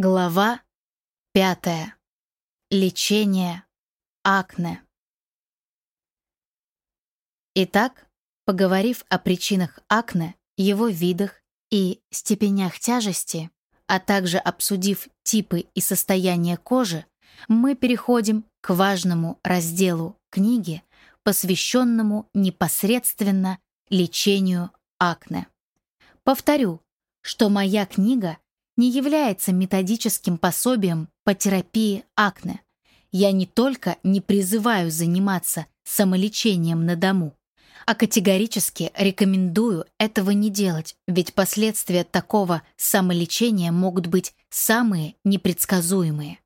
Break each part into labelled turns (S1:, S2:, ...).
S1: Глава пятая. Лечение акне. Итак, поговорив о причинах акне, его видах и степенях тяжести, а также обсудив типы и состояние кожи, мы переходим к важному разделу книги, посвященному непосредственно лечению акне. Повторю, что моя книга — не является методическим пособием по терапии акне. Я не только не призываю заниматься самолечением на дому, а категорически рекомендую этого не делать, ведь последствия такого самолечения могут быть самые непредсказуемые.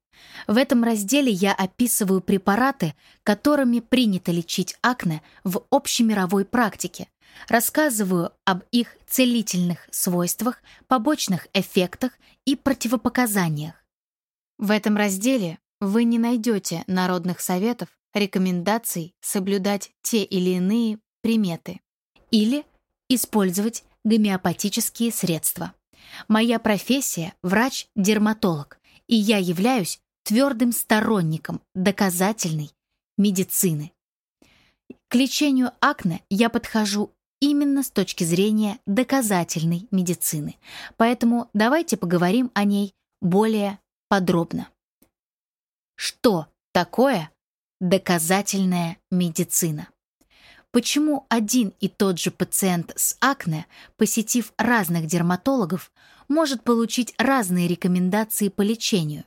S1: В этом разделе я описываю препараты, которыми принято лечить акне в общемировой практике, Рассказываю об их целительных свойствах, побочных эффектах и противопоказаниях. В этом разделе вы не найдете народных советов, рекомендаций соблюдать те или иные приметы или использовать гомеопатические средства. Моя профессия – врач-дерматолог, и я являюсь твердым сторонником доказательной медицины. К лечению акне я подхожу именно с точки зрения доказательной медицины. Поэтому давайте поговорим о ней более подробно. Что такое доказательная медицина? Почему один и тот же пациент с акне, посетив разных дерматологов, может получить разные рекомендации по лечению?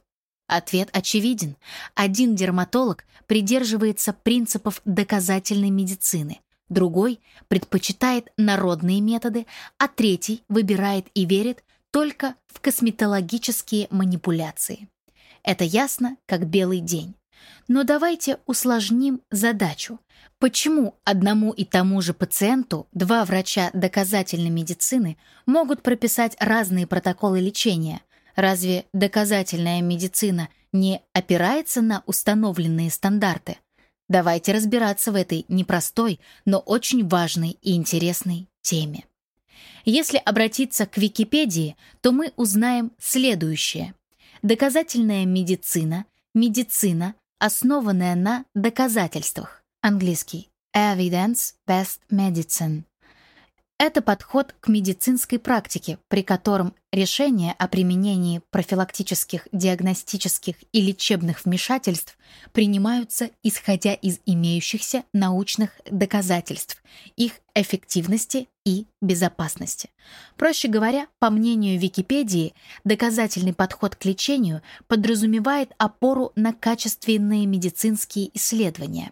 S1: Ответ очевиден. Один дерматолог придерживается принципов доказательной медицины, другой предпочитает народные методы, а третий выбирает и верит только в косметологические манипуляции. Это ясно, как белый день. Но давайте усложним задачу. Почему одному и тому же пациенту два врача доказательной медицины могут прописать разные протоколы лечения? Разве доказательная медицина не опирается на установленные стандарты? Давайте разбираться в этой непростой, но очень важной и интересной теме. Если обратиться к Википедии, то мы узнаем следующее. Доказательная медицина – медицина, основанная на доказательствах. Английский Evidence-Based Medicine. Это подход к медицинской практике, при котором решения о применении профилактических, диагностических и лечебных вмешательств принимаются исходя из имеющихся научных доказательств, их эффективности и безопасности. Проще говоря, по мнению Википедии, доказательный подход к лечению подразумевает опору на качественные медицинские исследования.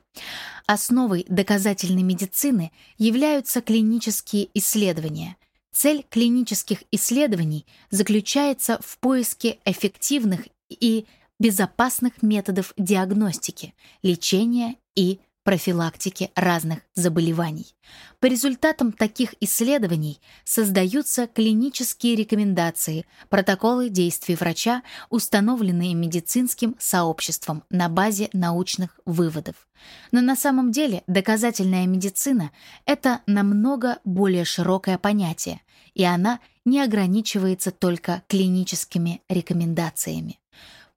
S1: Основой доказательной медицины являются клинические исследования. Цель клинических исследований заключается в поиске эффективных и безопасных методов диагностики, лечения и профилактики разных заболеваний. По результатам таких исследований создаются клинические рекомендации, протоколы действий врача, установленные медицинским сообществом на базе научных выводов. Но на самом деле доказательная медицина — это намного более широкое понятие, и она не ограничивается только клиническими рекомендациями,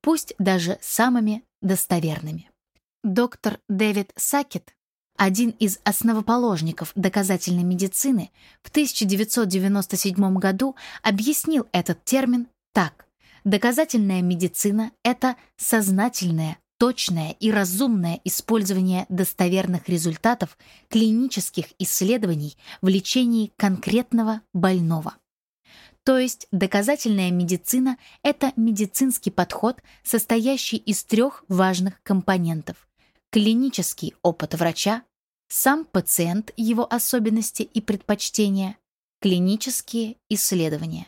S1: пусть даже самыми достоверными. Доктор Дэвид Сакет, один из основоположников доказательной медицины, в 1997 году объяснил этот термин так. Доказательная медицина — это сознательное, точное и разумное использование достоверных результатов клинических исследований в лечении конкретного больного. То есть доказательная медицина — это медицинский подход, состоящий из трех важных компонентов клинический опыт врача, сам пациент, его особенности и предпочтения, клинические исследования.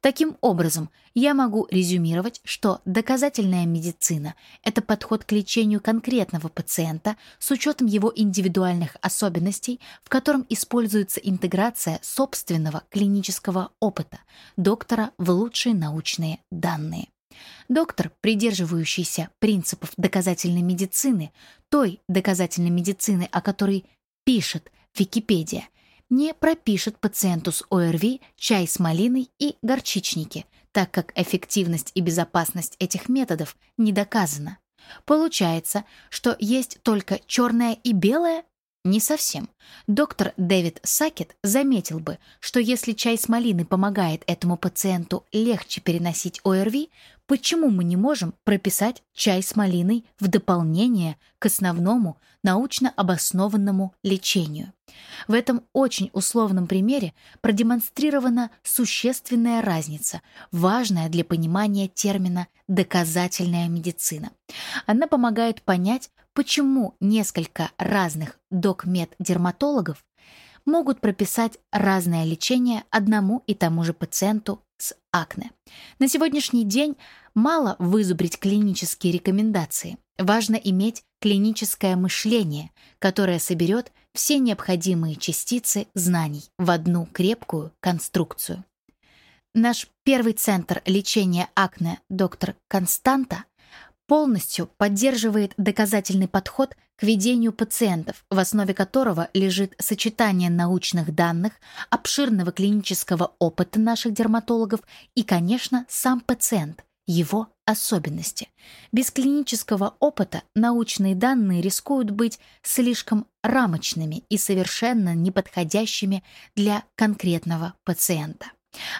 S1: Таким образом, я могу резюмировать, что доказательная медицина — это подход к лечению конкретного пациента с учетом его индивидуальных особенностей, в котором используется интеграция собственного клинического опыта доктора в лучшие научные данные. Доктор, придерживающийся принципов доказательной медицины, той доказательной медицины, о которой пишет Википедия, не пропишет пациенту с ОРВИ чай с малиной и горчичники, так как эффективность и безопасность этих методов не доказана. Получается, что есть только черное и белое? Не совсем. Доктор Дэвид Сакет заметил бы, что если чай с малиной помогает этому пациенту легче переносить ОРВИ, почему мы не можем прописать чай с малиной в дополнение к основному научно обоснованному лечению? В этом очень условном примере продемонстрирована существенная разница, важная для понимания термина «доказательная медицина». Она помогает понять, почему несколько разных докмед-дерматологов могут прописать разное лечение одному и тому же пациенту с акне. На сегодняшний день мало вызубрить клинические рекомендации. Важно иметь клиническое мышление, которое соберет все необходимые частицы знаний в одну крепкую конструкцию. Наш первый центр лечения акне доктор Константа полностью поддерживает доказательный подход к ведению пациентов, в основе которого лежит сочетание научных данных, обширного клинического опыта наших дерматологов и, конечно, сам пациент, его особенности. Без клинического опыта научные данные рискуют быть слишком рамочными и совершенно неподходящими для конкретного пациента.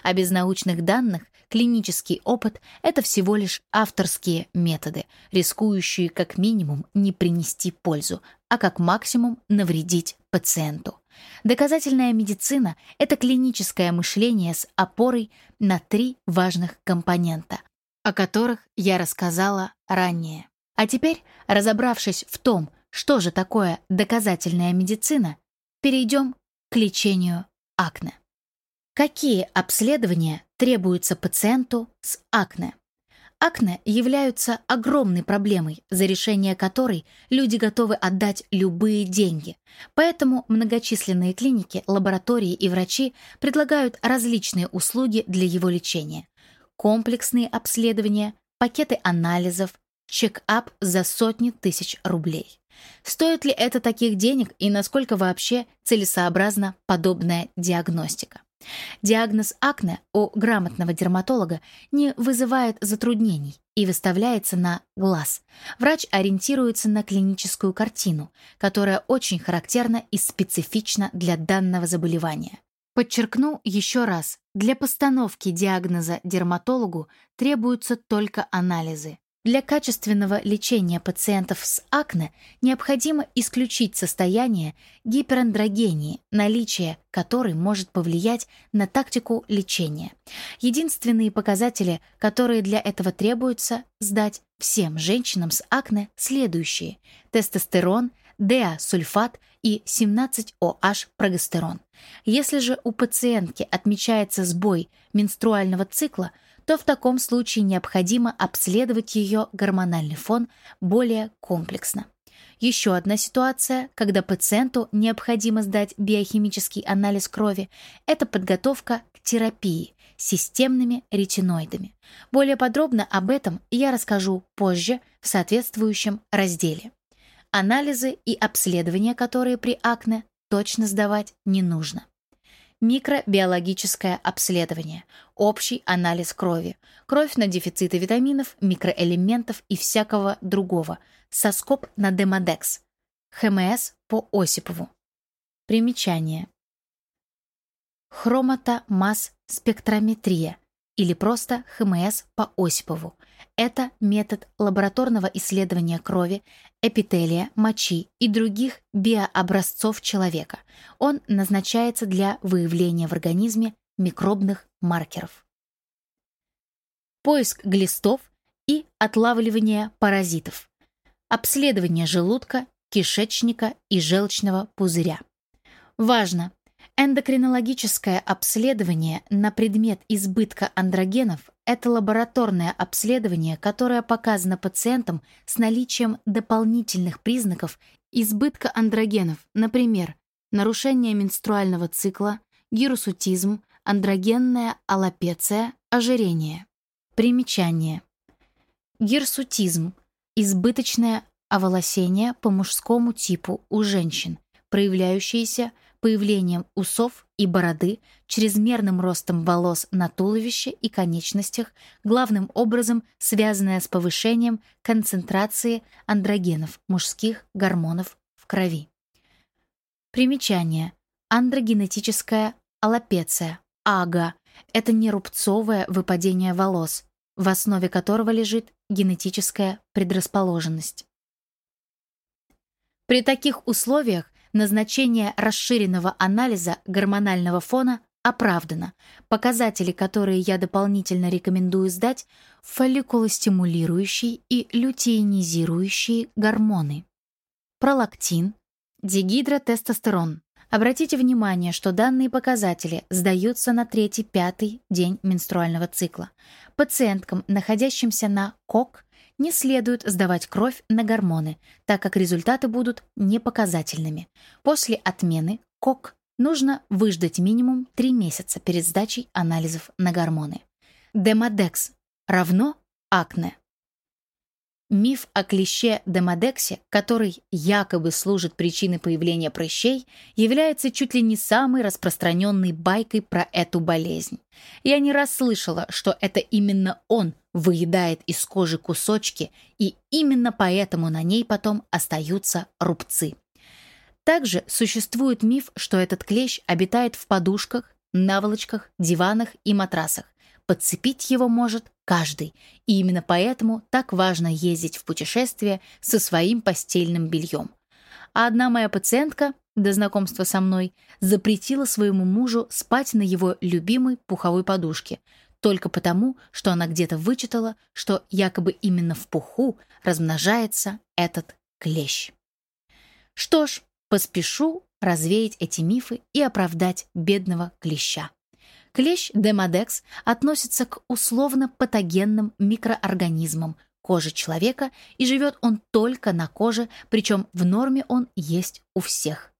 S1: А без научных данных клинический опыт — это всего лишь авторские методы, рискующие как минимум не принести пользу, а как максимум навредить пациенту. Доказательная медицина — это клиническое мышление с опорой на три важных компонента, о которых я рассказала ранее. А теперь, разобравшись в том, что же такое доказательная медицина, перейдем к лечению акне. Какие обследования требуются пациенту с акне? Акне являются огромной проблемой, за решение которой люди готовы отдать любые деньги. Поэтому многочисленные клиники, лаборатории и врачи предлагают различные услуги для его лечения. Комплексные обследования, пакеты анализов, чек-ап за сотни тысяч рублей. Стоит ли это таких денег и насколько вообще целесообразна подобная диагностика? Диагноз акне у грамотного дерматолога не вызывает затруднений и выставляется на глаз. Врач ориентируется на клиническую картину, которая очень характерна и специфична для данного заболевания. Подчеркну еще раз, для постановки диагноза дерматологу требуются только анализы. Для качественного лечения пациентов с акне необходимо исключить состояние гиперандрогении, наличие которой может повлиять на тактику лечения. Единственные показатели, которые для этого требуются сдать всем женщинам с акне, следующие: тестостерон, ДА-сульфат и 17-OH прогестерон. Если же у пациентки отмечается сбой менструального цикла – то в таком случае необходимо обследовать ее гормональный фон более комплексно. Еще одна ситуация, когда пациенту необходимо сдать биохимический анализ крови, это подготовка к терапии системными ретиноидами. Более подробно об этом я расскажу позже в соответствующем разделе. Анализы и обследования, которые при акне, точно сдавать не нужно микробиологическое обследование, общий анализ крови, кровь на дефициты витаминов, микроэлементов и всякого другого, соскоп на демодекс, ХМС по Осипову. Примечание. Хроматомасс-спектрометрия или просто ХМС по Осипову. Это метод лабораторного исследования крови, эпителия, мочи и других биообразцов человека. Он назначается для выявления в организме микробных маркеров. Поиск глистов и отлавливание паразитов. Обследование желудка, кишечника и желчного пузыря. Важно! Эндокринологическое обследование на предмет избытка андрогенов – это лабораторное обследование, которое показано пациентам с наличием дополнительных признаков избытка андрогенов, например, нарушение менструального цикла, гирусутизм, андрогенная аллопеция, ожирение. Примечание. Гирсутизм – избыточное оволосение по мужскому типу у женщин, проявляющееся появлением усов и бороды, чрезмерным ростом волос на туловище и конечностях, главным образом связанное с повышением концентрации андрогенов, мужских гормонов в крови. Примечание. Андрогенетическая аллопеция, АГА, это не рубцовое выпадение волос, в основе которого лежит генетическая предрасположенность. При таких условиях назначение расширенного анализа гормонального фона оправдано. Показатели, которые я дополнительно рекомендую сдать, фолликулостимулирующие и лютеинизирующие гормоны. Пролактин, дигидротестостерон. Обратите внимание, что данные показатели сдаются на третий-пятый день менструального цикла. Пациенткам, находящимся на КОК, не следует сдавать кровь на гормоны, так как результаты будут непоказательными. После отмены КОК нужно выждать минимум 3 месяца перед сдачей анализов на гормоны. Демодекс равно акне. Миф о клище демодексе, который якобы служит причиной появления прыщей, является чуть ли не самой распространенной байкой про эту болезнь. Я не раз слышала, что это именно он выедает из кожи кусочки, и именно поэтому на ней потом остаются рубцы. Также существует миф, что этот клещ обитает в подушках, наволочках, диванах и матрасах. Подцепить его может каждый, и именно поэтому так важно ездить в путешествие со своим постельным бельем. А одна моя пациентка, до знакомства со мной, запретила своему мужу спать на его любимой пуховой подушке, только потому, что она где-то вычитала, что якобы именно в пуху размножается этот клещ. Что ж, поспешу развеять эти мифы и оправдать бедного клеща. Клещ демодекс относится к условно-патогенным микроорганизмам кожи человека, и живет он только на коже, причем в норме он есть у всех.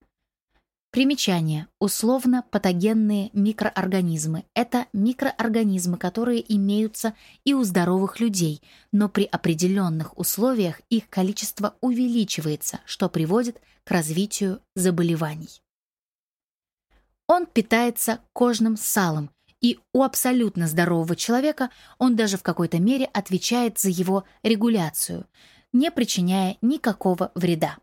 S1: Примечание. Условно-патогенные микроорганизмы – это микроорганизмы, которые имеются и у здоровых людей, но при определенных условиях их количество увеличивается, что приводит к развитию заболеваний. Он питается кожным салом, и у абсолютно здорового человека он даже в какой-то мере отвечает за его регуляцию, не причиняя никакого вреда.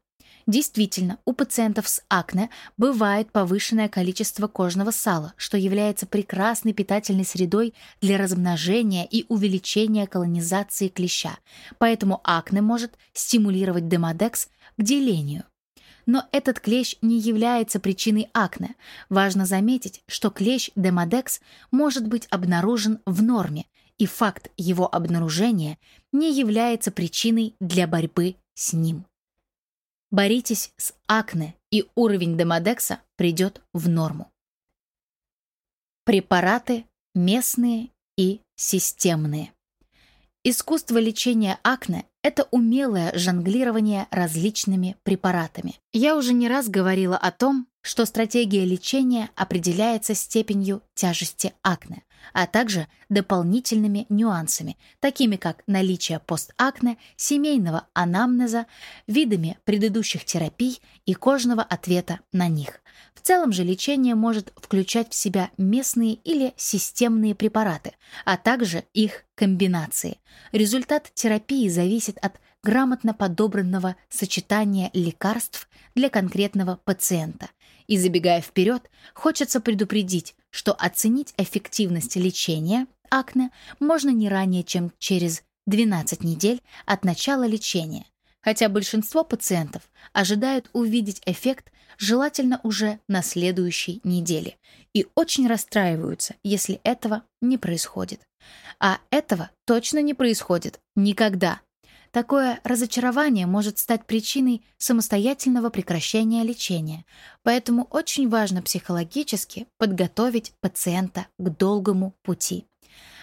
S1: Действительно, у пациентов с акне бывает повышенное количество кожного сала, что является прекрасной питательной средой для размножения и увеличения колонизации клеща. Поэтому акне может стимулировать демодекс к делению. Но этот клещ не является причиной акне. Важно заметить, что клещ демодекс может быть обнаружен в норме, и факт его обнаружения не является причиной для борьбы с ним. Боритесь с акне, и уровень демодекса придет в норму. Препараты местные и системные. Искусство лечения акне – это умелое жонглирование различными препаратами. Я уже не раз говорила о том, что стратегия лечения определяется степенью тяжести акне, а также дополнительными нюансами, такими как наличие постакне, семейного анамнеза, видами предыдущих терапий и кожного ответа на них. В целом же лечение может включать в себя местные или системные препараты, а также их комбинации. Результат терапии зависит от грамотно подобранного сочетания лекарств для конкретного пациента. И забегая вперед, хочется предупредить, что оценить эффективность лечения акне можно не ранее, чем через 12 недель от начала лечения, хотя большинство пациентов ожидают увидеть эффект желательно уже на следующей неделе и очень расстраиваются, если этого не происходит. А этого точно не происходит никогда. Такое разочарование может стать причиной самостоятельного прекращения лечения, поэтому очень важно психологически подготовить пациента к долгому пути.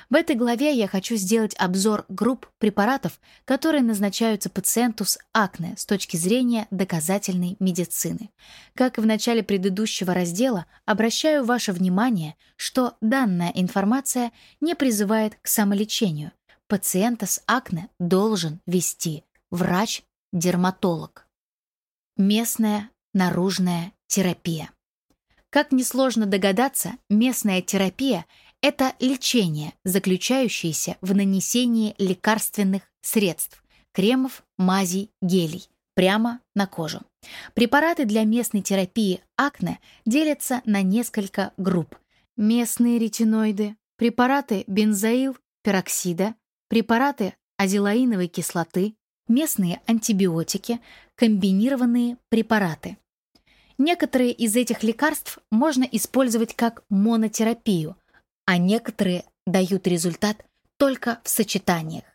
S1: В этой главе я хочу сделать обзор групп препаратов, которые назначаются пациенту с акне с точки зрения доказательной медицины. Как и в начале предыдущего раздела, обращаю ваше внимание, что данная информация не призывает к самолечению. Пациента с акне должен вести врач-дерматолог. Местная наружная терапия. Как несложно догадаться, местная терапия – это лечение, заключающееся в нанесении лекарственных средств – кремов, мазей, гелей – прямо на кожу. Препараты для местной терапии акне делятся на несколько групп. Местные ретиноиды, препараты бензоил, пероксида, препараты азелаиновой кислоты, местные антибиотики, комбинированные препараты. Некоторые из этих лекарств можно использовать как монотерапию, а некоторые дают результат только в сочетаниях.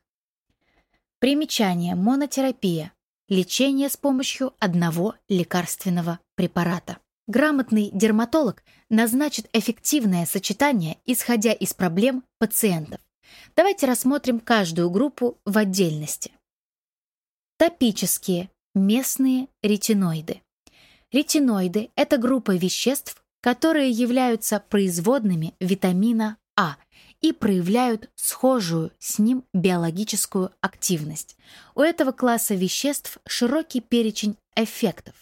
S1: Примечание монотерапия – лечение с помощью одного лекарственного препарата. Грамотный дерматолог назначит эффективное сочетание, исходя из проблем пациентов. Давайте рассмотрим каждую группу в отдельности. Топические, местные ретиноиды. Ретиноиды – это группа веществ, которые являются производными витамина А и проявляют схожую с ним биологическую активность. У этого класса веществ широкий перечень эффектов.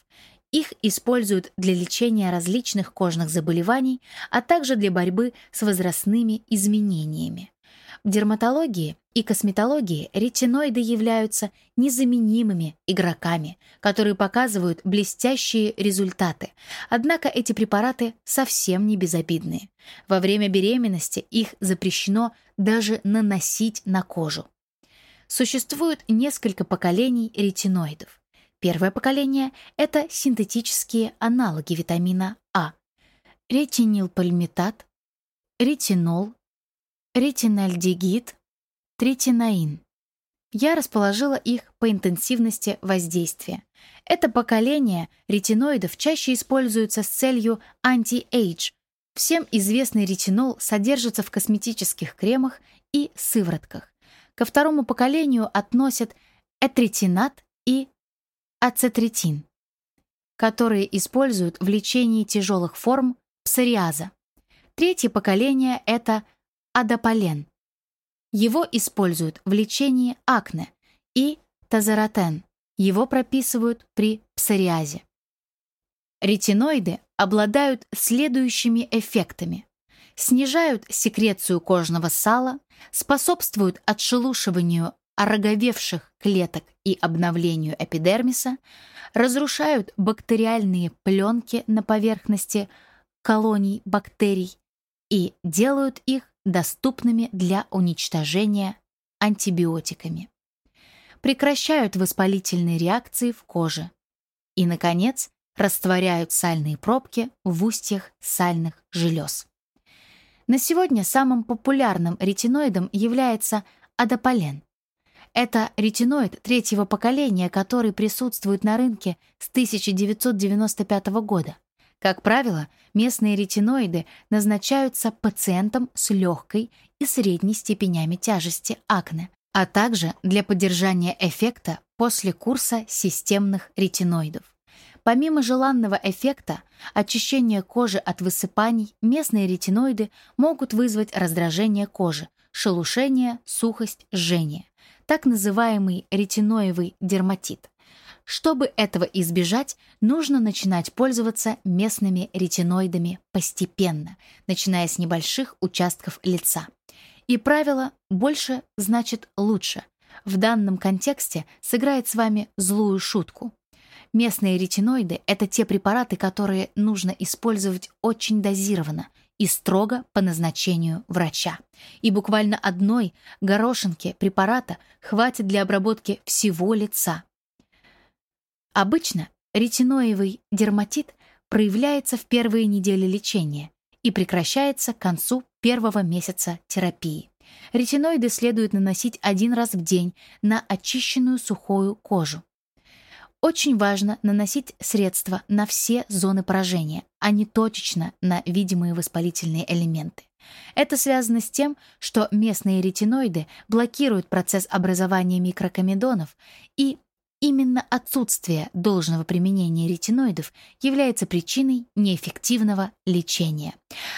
S1: Их используют для лечения различных кожных заболеваний, а также для борьбы с возрастными изменениями. В дерматологии и косметологии ретиноиды являются незаменимыми игроками, которые показывают блестящие результаты. Однако эти препараты совсем не безобидные. Во время беременности их запрещено даже наносить на кожу. Существует несколько поколений ретиноидов. Первое поколение – это синтетические аналоги витамина А. Ретинилпальмитат, ретинол, ретинальдегид, третиноин. Я расположила их по интенсивности воздействия. Это поколение ретиноидов чаще используется с целью anti-age. Всем известный ретинол содержится в косметических кремах и сыворотках. Ко второму поколению относят этретинат и ацетритин, которые используют в лечении тяжелых форм псориаза. Третье поколение — это адапален — его используют в лечении акне и тазеротен. Его прописывают при псориазе. Ретиноиды обладают следующими эффектами. Снижают секрецию кожного сала, способствуют отшелушиванию ороговевших клеток и обновлению эпидермиса, разрушают бактериальные пленки на поверхности колоний бактерий и делают их доступными для уничтожения антибиотиками. Прекращают воспалительные реакции в коже. И, наконец, растворяют сальные пробки в устьях сальных желез. На сегодня самым популярным ретиноидом является адапален. Это ретиноид третьего поколения, который присутствует на рынке с 1995 года. Как правило, местные ретиноиды назначаются пациентам с легкой и средней степенями тяжести акне, а также для поддержания эффекта после курса системных ретиноидов. Помимо желанного эффекта, очищения кожи от высыпаний, местные ретиноиды могут вызвать раздражение кожи, шелушение, сухость, жжение, так называемый ретиноевый дерматит. Чтобы этого избежать, нужно начинать пользоваться местными ретиноидами постепенно, начиная с небольших участков лица. И правило «больше значит лучше» в данном контексте сыграет с вами злую шутку. Местные ретиноиды — это те препараты, которые нужно использовать очень дозированно и строго по назначению врача. И буквально одной горошинки препарата хватит для обработки всего лица, Обычно ретиноевый дерматит проявляется в первые недели лечения и прекращается к концу первого месяца терапии. Ретиноиды следует наносить один раз в день на очищенную сухую кожу. Очень важно наносить средства на все зоны поражения, а не точечно на видимые воспалительные элементы. Это связано с тем, что местные ретиноиды блокируют процесс образования микрокомедонов и Именно отсутствие должного применения ретиноидов является причиной неэффективного лечения.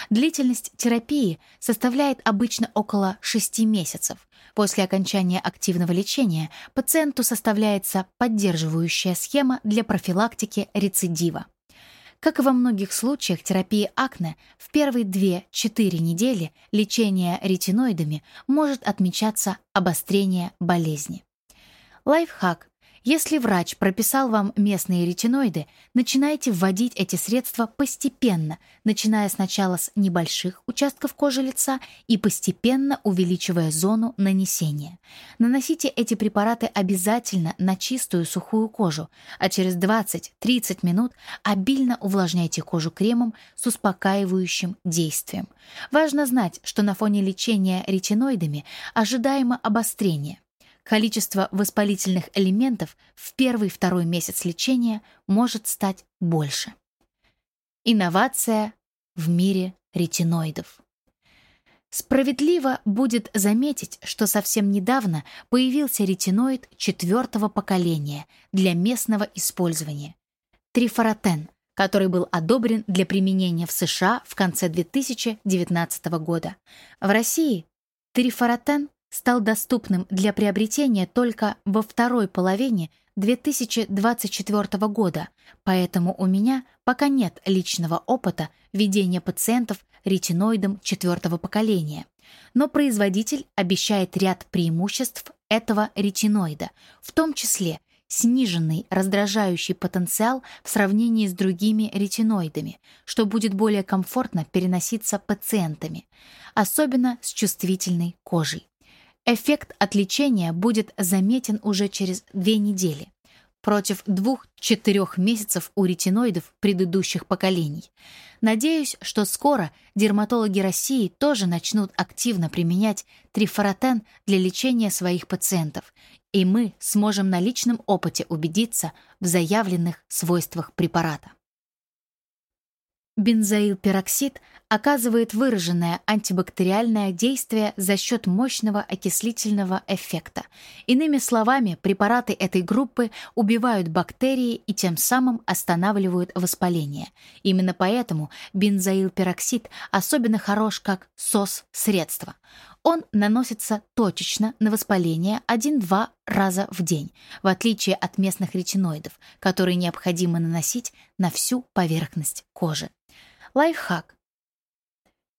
S1: Длительность терапии составляет обычно около 6 месяцев. После окончания активного лечения пациенту составляется поддерживающая схема для профилактики рецидива. Как и во многих случаях терапии акне, в первые 2-4 недели лечения ретиноидами может отмечаться обострение болезни. Лайфхак. Если врач прописал вам местные ретиноиды, начинайте вводить эти средства постепенно, начиная сначала с небольших участков кожи лица и постепенно увеличивая зону нанесения. Наносите эти препараты обязательно на чистую сухую кожу, а через 20-30 минут обильно увлажняйте кожу кремом с успокаивающим действием. Важно знать, что на фоне лечения ретиноидами ожидаемо обострение. Количество воспалительных элементов в первый-второй месяц лечения может стать больше. Инновация в мире ретиноидов. Справедливо будет заметить, что совсем недавно появился ретиноид четвертого поколения для местного использования – трифоротен, который был одобрен для применения в США в конце 2019 года. В России трифоротен стал доступным для приобретения только во второй половине 2024 года, поэтому у меня пока нет личного опыта ведения пациентов ретиноидом четвертого поколения. Но производитель обещает ряд преимуществ этого ретиноида, в том числе сниженный раздражающий потенциал в сравнении с другими ретиноидами, что будет более комфортно переноситься пациентами, особенно с чувствительной кожей. Эффект от лечения будет заметен уже через две недели, против двух-четырех месяцев у ретиноидов предыдущих поколений. Надеюсь, что скоро дерматологи России тоже начнут активно применять трифоротен для лечения своих пациентов, и мы сможем на личном опыте убедиться в заявленных свойствах препарата. Бензоилпероксид оказывает выраженное антибактериальное действие за счет мощного окислительного эффекта. Иными словами, препараты этой группы убивают бактерии и тем самым останавливают воспаление. Именно поэтому бензоилпероксид особенно хорош как СОС-средство. Он наносится точечно на воспаление 1-2 раза в день, в отличие от местных ретиноидов, которые необходимо наносить на всю поверхность кожи. Лайфхак.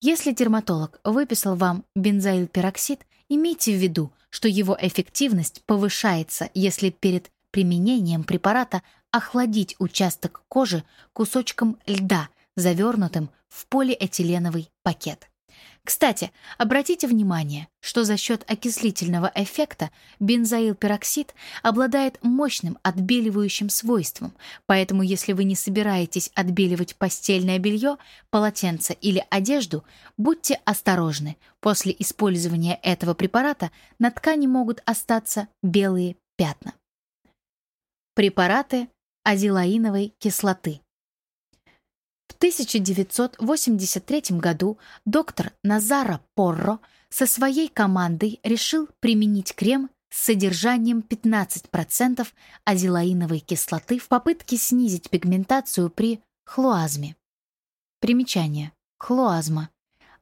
S1: Если дерматолог выписал вам бензоилпероксид, имейте в виду, что его эффективность повышается, если перед применением препарата охладить участок кожи кусочком льда, завернутым в полиэтиленовый пакет. Кстати, обратите внимание, что за счет окислительного эффекта бензоилпероксид обладает мощным отбеливающим свойством, поэтому если вы не собираетесь отбеливать постельное белье, полотенце или одежду, будьте осторожны. После использования этого препарата на ткани могут остаться белые пятна. Препараты азелаиновой кислоты. В 1983 году доктор Назара Порро со своей командой решил применить крем с содержанием 15% азелаиновой кислоты в попытке снизить пигментацию при хлоазме. Примечание. Хлоазма.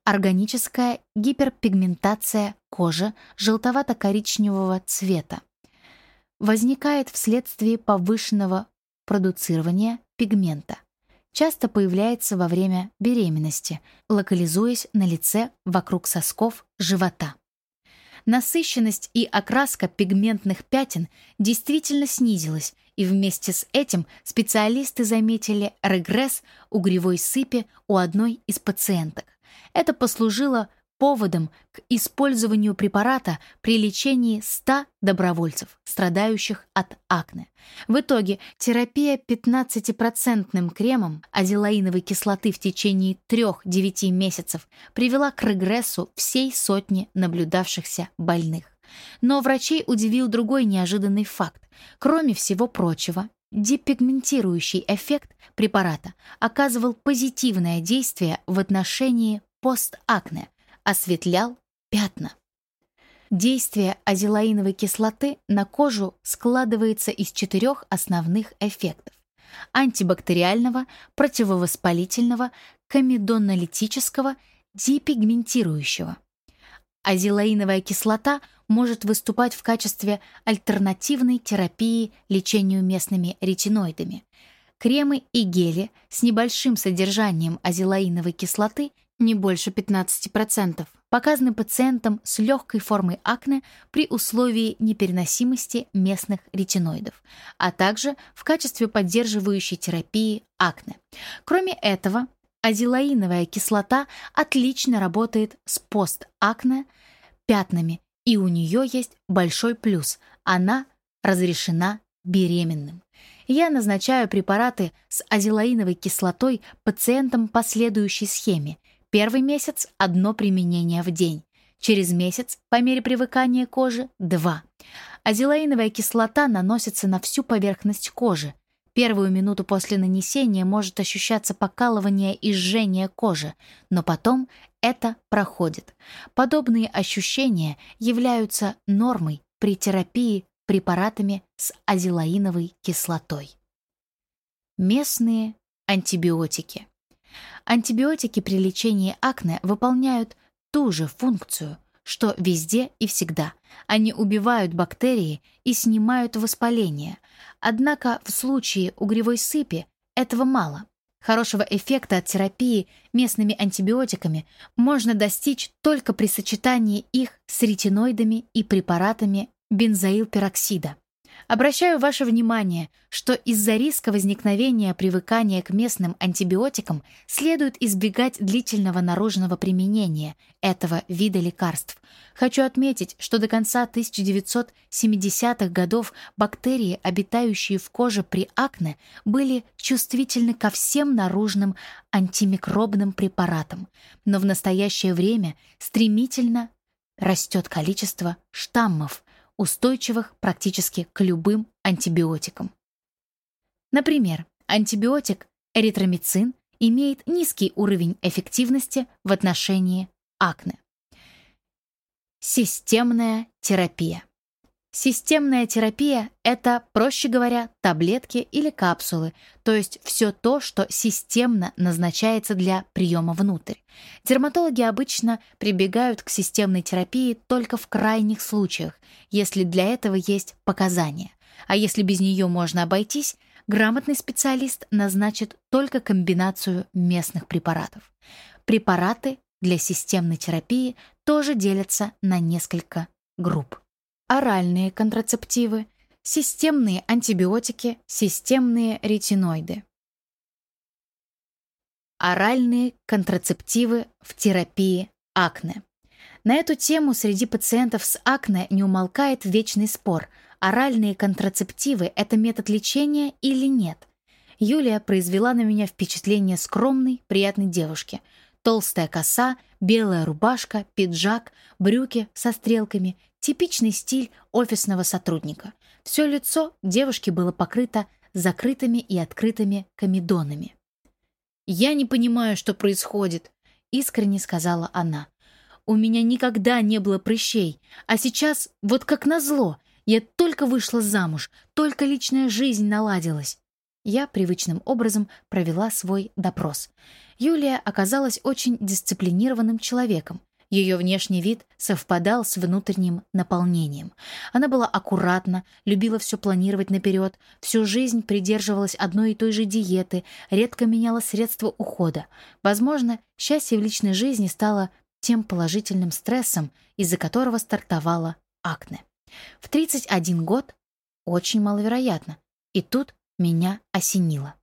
S1: Органическая гиперпигментация кожи желтовато-коричневого цвета. Возникает вследствие повышенного продуцирования пигмента часто появляется во время беременности, локализуясь на лице вокруг сосков живота. Насыщенность и окраска пигментных пятен действительно снизилась, и вместе с этим специалисты заметили регресс угревой сыпи у одной из пациенток. Это послужило поводом к использованию препарата при лечении 100 добровольцев, страдающих от акне. В итоге терапия 15% кремом азелаиновой кислоты в течение 3-9 месяцев привела к регрессу всей сотни наблюдавшихся больных. Но врачей удивил другой неожиданный факт. Кроме всего прочего, депигментирующий эффект препарата оказывал позитивное действие в отношении постакне, осветлял пятна. Действие азелаиновой кислоты на кожу складывается из четырех основных эффектов – антибактериального, противовоспалительного, комедонолитического, депигментирующего. Азелаиновая кислота может выступать в качестве альтернативной терапии лечению местными ретиноидами. Кремы и гели с небольшим содержанием азелаиновой кислоты не больше 15%, показаны пациентам с легкой формой акне при условии непереносимости местных ретиноидов, а также в качестве поддерживающей терапии акне. Кроме этого, азелаиновая кислота отлично работает с постакне пятнами, и у нее есть большой плюс – она разрешена беременным. Я назначаю препараты с азелаиновой кислотой пациентам по следующей схеме. Первый месяц – одно применение в день. Через месяц, по мере привыкания кожи, два. Азелаиновая кислота наносится на всю поверхность кожи. Первую минуту после нанесения может ощущаться покалывание и жжение кожи, но потом это проходит. Подобные ощущения являются нормой при терапии препаратами с азелаиновой кислотой. Местные антибиотики. Антибиотики при лечении акне выполняют ту же функцию, что везде и всегда. Они убивают бактерии и снимают воспаление. Однако в случае угревой сыпи этого мало. Хорошего эффекта от терапии местными антибиотиками можно достичь только при сочетании их с ретиноидами и препаратами бензоилпероксида. Обращаю ваше внимание, что из-за риска возникновения привыкания к местным антибиотикам следует избегать длительного наружного применения этого вида лекарств. Хочу отметить, что до конца 1970-х годов бактерии, обитающие в коже при акне, были чувствительны ко всем наружным антимикробным препаратам, но в настоящее время стремительно растет количество штаммов, устойчивых практически к любым антибиотикам. Например, антибиотик эритромицин имеет низкий уровень эффективности в отношении акне. Системная терапия. Системная терапия — это, проще говоря, таблетки или капсулы, то есть все то, что системно назначается для приема внутрь. Дерматологи обычно прибегают к системной терапии только в крайних случаях, если для этого есть показания. А если без нее можно обойтись, грамотный специалист назначит только комбинацию местных препаратов. Препараты для системной терапии тоже делятся на несколько групп оральные контрацептивы, системные антибиотики, системные ретиноиды. Оральные контрацептивы в терапии акне. На эту тему среди пациентов с акне не умолкает вечный спор. Оральные контрацептивы – это метод лечения или нет? Юлия произвела на меня впечатление скромной, приятной девушки. Толстая коса, белая рубашка, пиджак, брюки со стрелками, Типичный стиль офисного сотрудника. Все лицо девушки было покрыто закрытыми и открытыми комедонами. «Я не понимаю, что происходит», — искренне сказала она. «У меня никогда не было прыщей, а сейчас, вот как назло, я только вышла замуж, только личная жизнь наладилась». Я привычным образом провела свой допрос. Юлия оказалась очень дисциплинированным человеком, ее внешний вид совпадал с внутренним наполнением. Она была аккуратна, любила все планировать наперед, всю жизнь придерживалась одной и той же диеты, редко меняла средства ухода. Возможно, счастье в личной жизни стало тем положительным стрессом, из-за которого стартовала акне. В 31 год очень маловероятно. И тут меня осенило.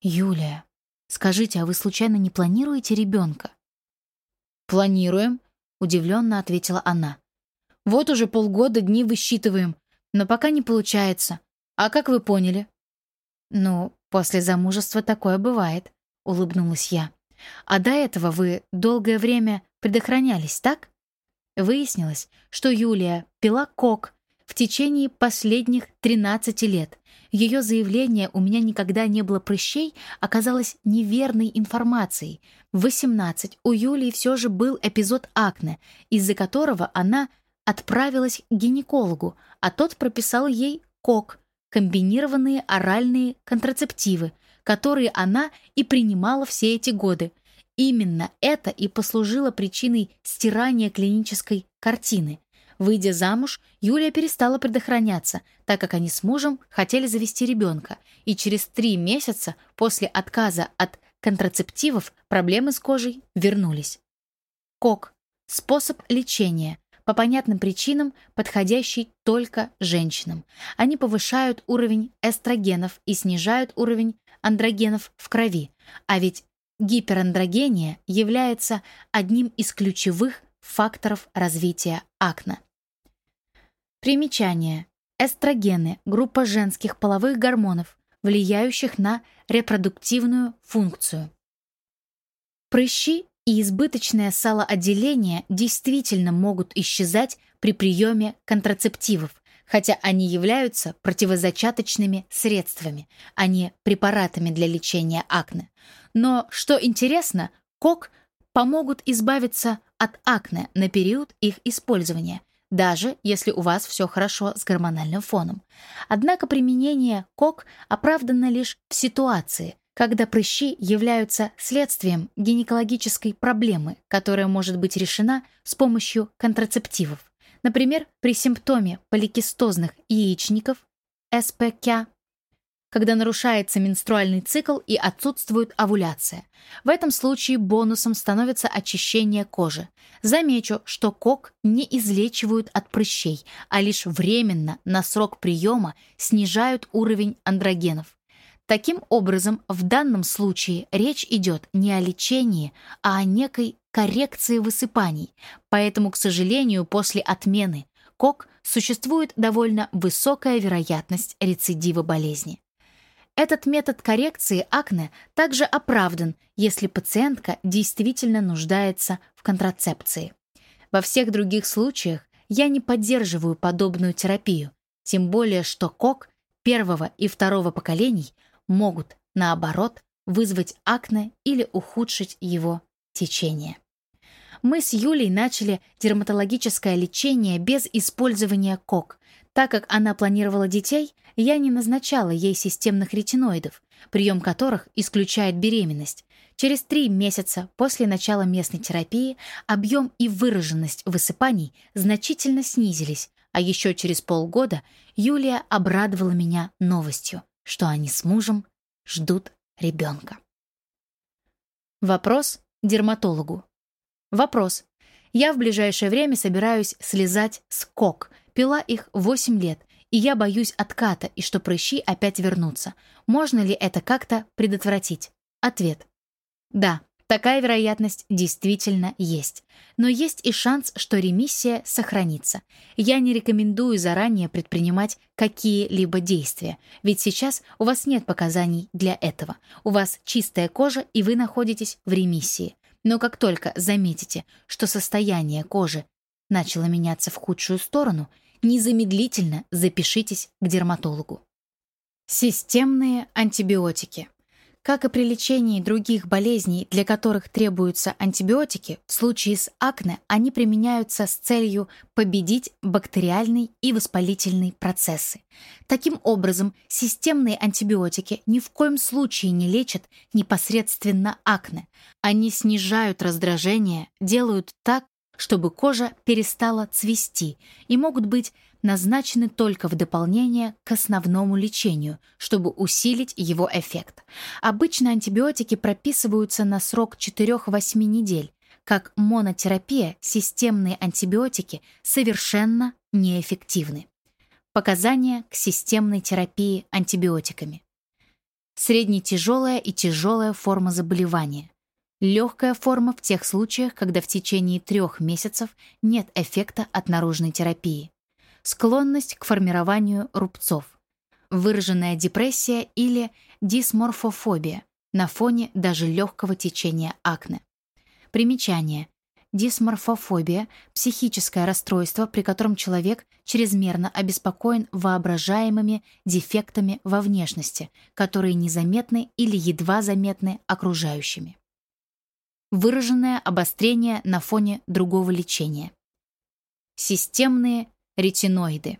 S1: «Юлия, скажите, а вы случайно не планируете ребенка?»
S2: «Планируем», — удивленно ответила она. «Вот уже полгода дни высчитываем, но пока не получается. А как вы поняли?»
S1: «Ну, после замужества такое бывает», — улыбнулась я. «А до этого вы долгое время предохранялись, так?» Выяснилось, что Юлия пила кок в течение последних 13 лет. Ее заявление «у меня никогда не было прыщей» оказалось неверной информацией. В 18 у Юлии все же был эпизод акне, из-за которого она отправилась к гинекологу, а тот прописал ей кок, комбинированные оральные контрацептивы, которые она и принимала все эти годы. Именно это и послужило причиной стирания клинической картины.
S2: Выйдя замуж, Юлия перестала предохраняться, так как они с мужем хотели завести ребенка, и через три месяца после отказа от контрацептивов проблемы с кожей вернулись. КОК – способ лечения, по понятным причинам подходящий только женщинам. Они повышают уровень эстрогенов и снижают уровень андрогенов в крови, а ведь гиперандрогения является одним из ключевых факторов развития акне. Примечание. Эстрогены – группа женских половых гормонов, влияющих на репродуктивную функцию. Прыщи и избыточное салоотделение действительно могут исчезать при приеме контрацептивов, хотя они являются противозачаточными средствами, а не препаратами для лечения акне. Но, что интересно, КОК помогут избавиться от акне на период их использования, даже если у вас все хорошо с гормональным фоном. Однако применение КОК оправдано лишь в ситуации, когда прыщи являются следствием гинекологической проблемы, которая может быть решена с помощью контрацептивов. Например, при симптоме поликистозных яичников, СПК, когда нарушается менструальный цикл и отсутствует овуляция. В этом случае бонусом становится очищение кожи. Замечу, что кок не излечивают от прыщей, а лишь временно на срок приема снижают уровень андрогенов. Таким образом, в данном случае речь идет не о лечении, а о некой коррекции высыпаний. Поэтому, к сожалению, после отмены КОК существует довольно высокая вероятность рецидива болезни. Этот метод коррекции акне также оправдан, если пациентка действительно нуждается в контрацепции. Во всех других случаях я не поддерживаю подобную терапию, тем более что КОК первого и второго поколений могут, наоборот, вызвать акне или ухудшить его течение. Мы с Юлей начали дерматологическое лечение без использования КОК. Так как она планировала детей, я не назначала ей системных ретиноидов, прием которых исключает беременность. Через три месяца после начала местной терапии объем и выраженность высыпаний значительно снизились, а еще через полгода Юлия обрадовала меня новостью, что они с мужем ждут ребенка. Вопрос дерматологу. Вопрос. Я в ближайшее время собираюсь слезать с кок. Пила их 8 лет и я боюсь отката и что прыщи опять вернутся. Можно ли это как-то предотвратить? Ответ. Да, такая вероятность действительно есть. Но есть и шанс, что ремиссия сохранится. Я не рекомендую заранее предпринимать какие-либо действия, ведь сейчас у вас нет показаний для этого. У вас чистая кожа, и вы находитесь в ремиссии. Но как только заметите, что состояние кожи начало меняться в худшую сторону – незамедлительно запишитесь к дерматологу. Системные антибиотики. Как и при лечении других болезней, для которых требуются антибиотики, в случае с акне они применяются с целью победить бактериальный и воспалительный процессы. Таким образом, системные антибиотики ни в коем случае не лечат непосредственно акне. Они снижают раздражение, делают так, чтобы кожа перестала цвести и могут быть назначены только в дополнение к основному лечению, чтобы усилить его эффект. Обычно антибиотики прописываются на срок 4-8 недель. Как монотерапия, системные антибиотики совершенно неэффективны. Показания к системной терапии антибиотиками. Среднетяжелая и тяжелая форма заболевания. Легкая форма в тех случаях, когда в течение трех месяцев нет эффекта от наружной терапии. Склонность к формированию рубцов. Выраженная депрессия или дисморфофобия на фоне даже легкого течения акне. Примечание. Дисморфофобия – психическое расстройство, при котором человек чрезмерно обеспокоен воображаемыми дефектами во внешности, которые незаметны или едва заметны окружающими выраженное обострение на фоне другого лечения. Системные ретиноиды.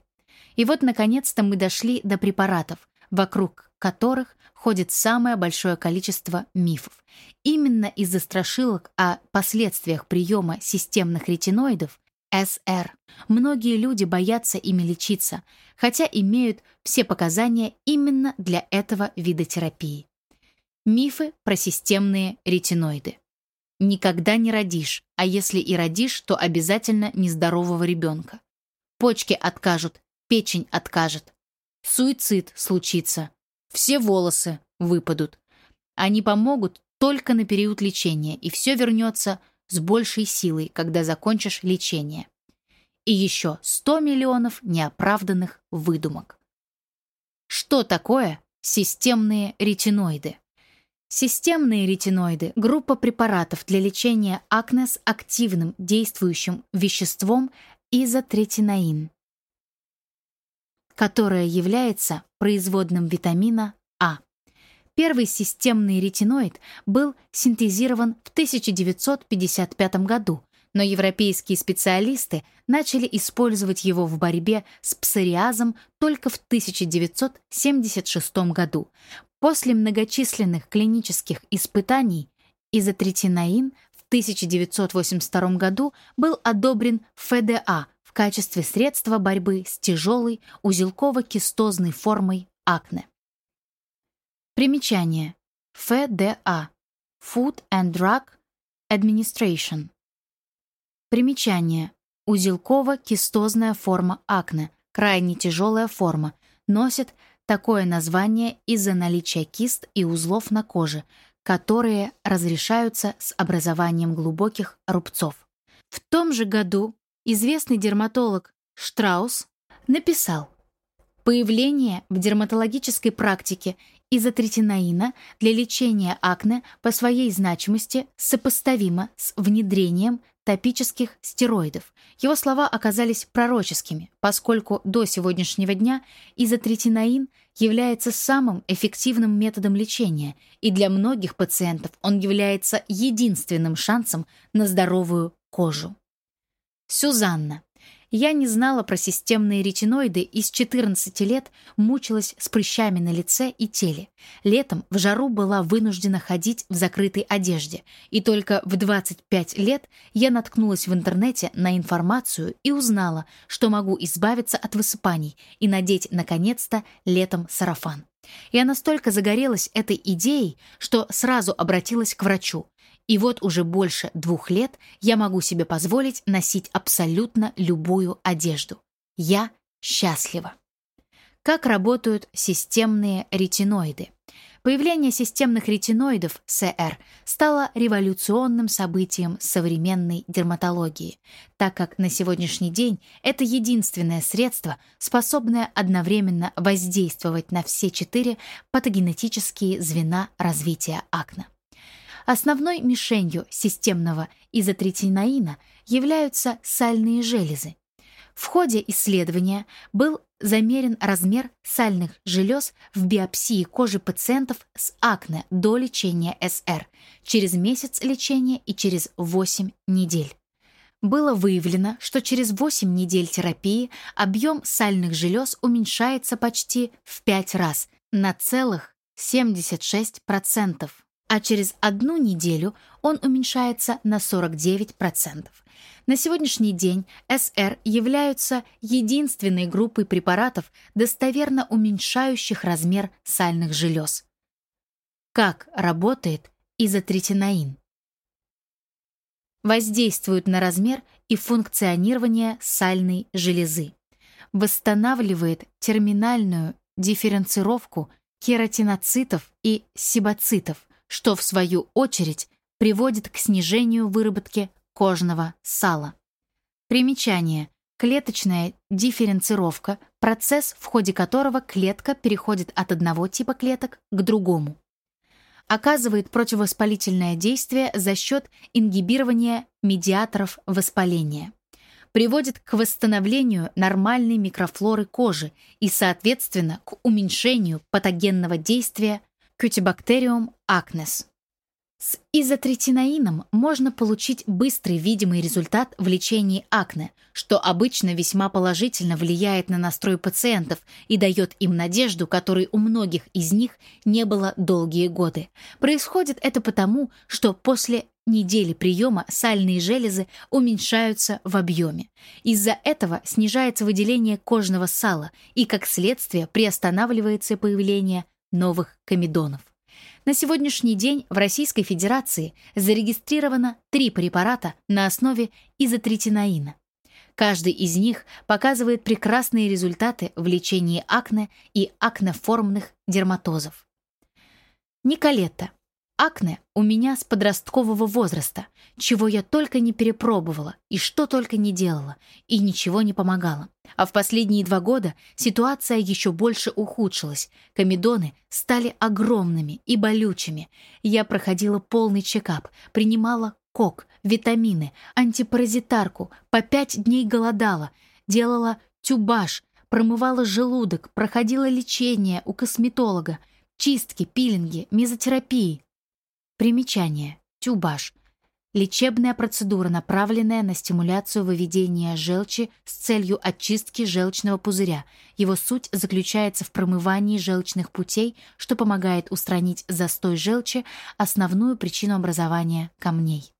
S2: И вот, наконец-то, мы дошли до препаратов, вокруг которых ходит самое большое количество мифов. Именно из-за страшилок о последствиях приема системных ретиноидов СР. Многие люди боятся ими лечиться, хотя имеют все показания именно для этого вида терапии. Мифы про системные ретиноиды. Никогда не родишь, а если и родишь, то обязательно нездорового ребенка. Почки откажут, печень откажет. Суицид случится. Все волосы выпадут. Они помогут только на период лечения, и все вернется с большей силой, когда закончишь лечение. И еще 100 миллионов неоправданных выдумок. Что такое системные ретиноиды? Системные ретиноиды – группа препаратов для лечения акне с активным действующим веществом изотретинаин, которое является производным витамина А. Первый системный ретиноид был синтезирован в 1955 году, но европейские специалисты начали использовать его в борьбе с псориазом только в 1976 году. После многочисленных клинических испытаний изотретинаин в 1982 году был одобрен ФДА в качестве средства борьбы с тяжелой узелково-кистозной формой акне. Примечание. ФДА. Food and Drug Administration. Примечание. Узелково-кистозная форма акне, крайне тяжелая форма, носит такое название из-за наличия кист и узлов на коже, которые разрешаются с образованием глубоких рубцов. В том же году известный дерматолог Штраус написал Появление в дерматологической практике изотретинаина для лечения акне по своей значимости сопоставимо с внедрением топических стероидов. Его слова оказались пророческими, поскольку до сегодняшнего дня изотретинаин является самым эффективным методом лечения, и для многих пациентов он является единственным шансом на здоровую кожу. Сюзанна. Я не знала про системные ретиноиды и с 14 лет мучилась с прыщами на лице и теле. Летом в жару была вынуждена ходить в закрытой одежде, и только в 25 лет я наткнулась в интернете на информацию и узнала, что могу избавиться от высыпаний и надеть, наконец-то, летом сарафан. Я настолько загорелась этой идеей, что сразу обратилась к врачу. И вот уже больше двух лет я могу себе позволить носить абсолютно любую одежду. Я счастлива. Как работают системные ретиноиды? Появление системных ретиноидов, СР, стало революционным событием современной дерматологии, так как на сегодняшний день это единственное средство, способное одновременно воздействовать на все четыре патогенетические звена развития акне. Основной мишенью системного изотретинаина являются сальные железы. В ходе исследования был замерен размер сальных желез в биопсии кожи пациентов с акне до лечения СР, через месяц лечения и через 8 недель. Было выявлено, что через 8 недель терапии объем сальных желез уменьшается почти в 5 раз, на целых 76% а через одну неделю он уменьшается на 49%. На сегодняшний день СР являются единственной группой препаратов, достоверно уменьшающих размер сальных желез. Как работает изотретинаин? Воздействует на размер и функционирование сальной железы. Восстанавливает терминальную дифференцировку кератиноцитов и сибоцитов, что в свою очередь приводит к снижению выработки кожного сала. Примечание. Клеточная дифференцировка – процесс, в ходе которого клетка переходит от одного типа клеток к другому. Оказывает противовоспалительное действие за счет ингибирования медиаторов воспаления. Приводит к восстановлению нормальной микрофлоры кожи и, соответственно, к уменьшению патогенного действия Cutibacterium acnes. С изотретинаином можно получить быстрый видимый результат в лечении акне, что обычно весьма положительно влияет на настрой пациентов и дает им надежду, которой у многих из них не было долгие годы. Происходит это потому, что после недели приема сальные железы уменьшаются в объеме. Из-за этого снижается выделение кожного сала и, как следствие, приостанавливается появление новых комедонов. На сегодняшний день в Российской Федерации зарегистрировано три препарата на основе изотретинаина. Каждый из них показывает прекрасные результаты в лечении акне и акнеформных дерматозов. Николетта Акне у меня с подросткового возраста, чего я только не перепробовала и что только не делала, и ничего не помогало. А в последние два года ситуация еще больше ухудшилась. Комедоны стали огромными и болючими. Я проходила полный чекап, принимала кок, витамины, антипаразитарку, по пять дней голодала, делала тюбаш, промывала желудок, проходила лечение у косметолога, чистки, пилинги, мезотерапии. Примечание. Тюбаш. Лечебная процедура, направленная на стимуляцию выведения желчи с целью очистки желчного пузыря. Его суть заключается в промывании желчных путей, что помогает устранить застой желчи, основную причину образования камней.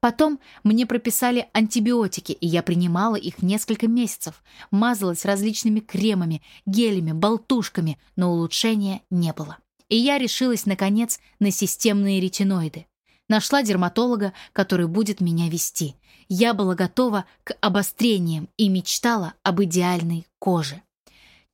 S2: Потом мне прописали антибиотики, и я принимала их несколько месяцев. Мазалась различными кремами, гелями, болтушками, но улучшения не было и я решилась, наконец, на системные ретиноиды. Нашла дерматолога, который будет меня вести. Я была готова к обострениям и мечтала об идеальной коже.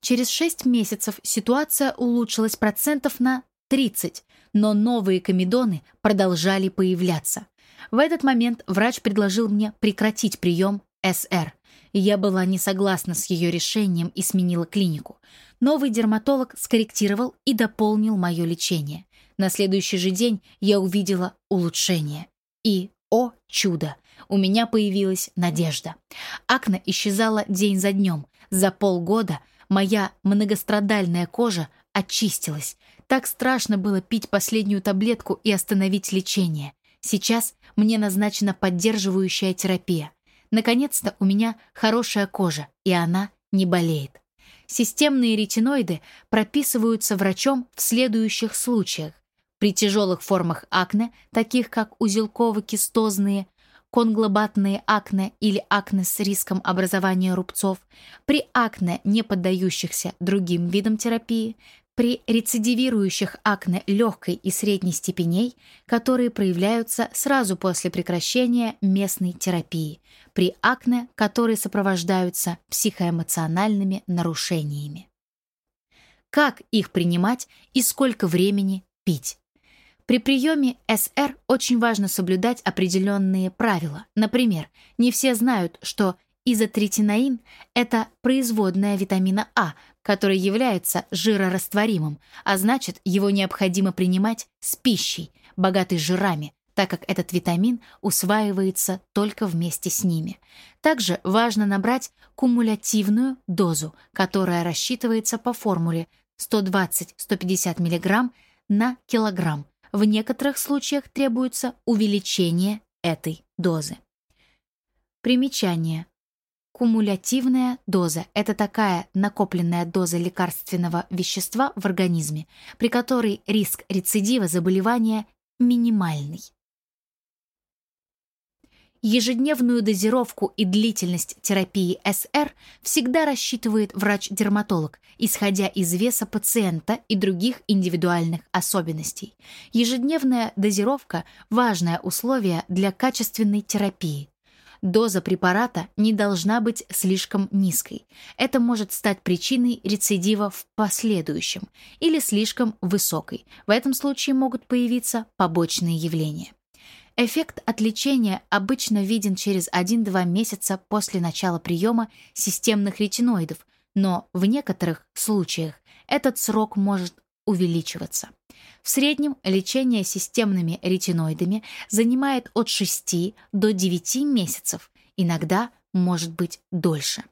S2: Через 6 месяцев ситуация улучшилась процентов на 30, но новые комедоны продолжали появляться. В этот момент врач предложил мне прекратить прием СР. Я была не согласна с ее решением и сменила клинику. Новый дерматолог скорректировал и дополнил мое лечение. На следующий же день я увидела улучшение. И, о чудо, у меня появилась надежда. Акне исчезала день за днем. За полгода моя многострадальная кожа очистилась. Так страшно было пить последнюю таблетку и остановить лечение. Сейчас мне назначена поддерживающая терапия. Наконец-то у меня хорошая кожа, и она не болеет. Системные ретиноиды прописываются врачом в следующих случаях. При тяжелых формах акне, таких как узелково-кистозные, конглобатные акне или акне с риском образования рубцов, при акне, не поддающихся другим видам терапии, при рецидивирующих акне легкой и средней степеней, которые проявляются сразу после прекращения местной терапии, при акне, которые сопровождаются психоэмоциональными нарушениями. Как их принимать и сколько времени пить? При приеме СР очень важно соблюдать определенные правила. Например, не все знают, что изотретинаин – это производная витамина А, который является жирорастворимым, а значит, его необходимо принимать с пищей, богатой жирами, так как этот витамин усваивается только вместе с ними. Также важно набрать кумулятивную дозу, которая рассчитывается по формуле 120-150 мг на килограмм. В некоторых случаях требуется увеличение этой дозы. Примечание. Кумулятивная доза – это такая накопленная доза лекарственного вещества в организме, при которой риск рецидива заболевания минимальный. Ежедневную дозировку и длительность терапии СР всегда рассчитывает врач-дерматолог, исходя из веса пациента и других индивидуальных особенностей. Ежедневная дозировка – важное условие для качественной терапии. Доза препарата не должна быть слишком низкой. Это может стать причиной рецидива в последующем или слишком высокой. В этом случае могут появиться побочные явления. Эффект от лечения обычно виден через 1-2 месяца после начала приема системных ретиноидов, но в некоторых случаях этот срок может увеличиваться. В среднем лечение системными ретиноидами занимает от 6 до 9 месяцев, иногда может быть дольше.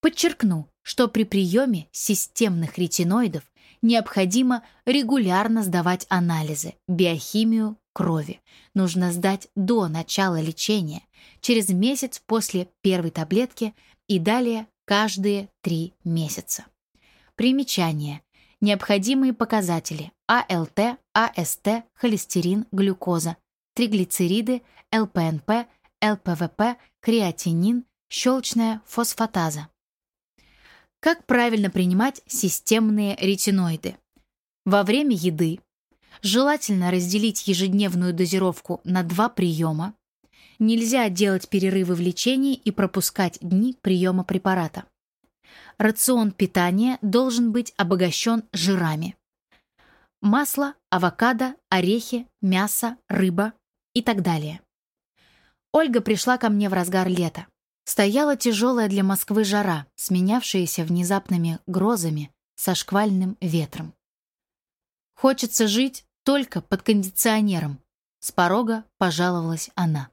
S2: Подчеркну, что при приеме системных ретиноидов
S1: необходимо регулярно сдавать анализы, биохимию крови. Нужно сдать до начала лечения, через месяц после первой таблетки и далее каждые три месяца. Примечание. Необходимые показатели АЛТ, АСТ, холестерин, глюкоза, триглицериды, ЛПНП, ЛПВП, креатинин, щелочная фосфатаза. Как правильно принимать системные ретиноиды? Во время еды желательно разделить ежедневную дозировку на два приема. Нельзя делать перерывы в лечении и пропускать дни приема препарата. Рацион питания должен быть обогащен жирами. Масло, авокадо, орехи, мясо, рыба и так далее. Ольга пришла ко мне в разгар лета. Стояла тяжелая для Москвы жара, сменявшаяся внезапными грозами со шквальным ветром. «Хочется жить только под кондиционером», — с порога пожаловалась она.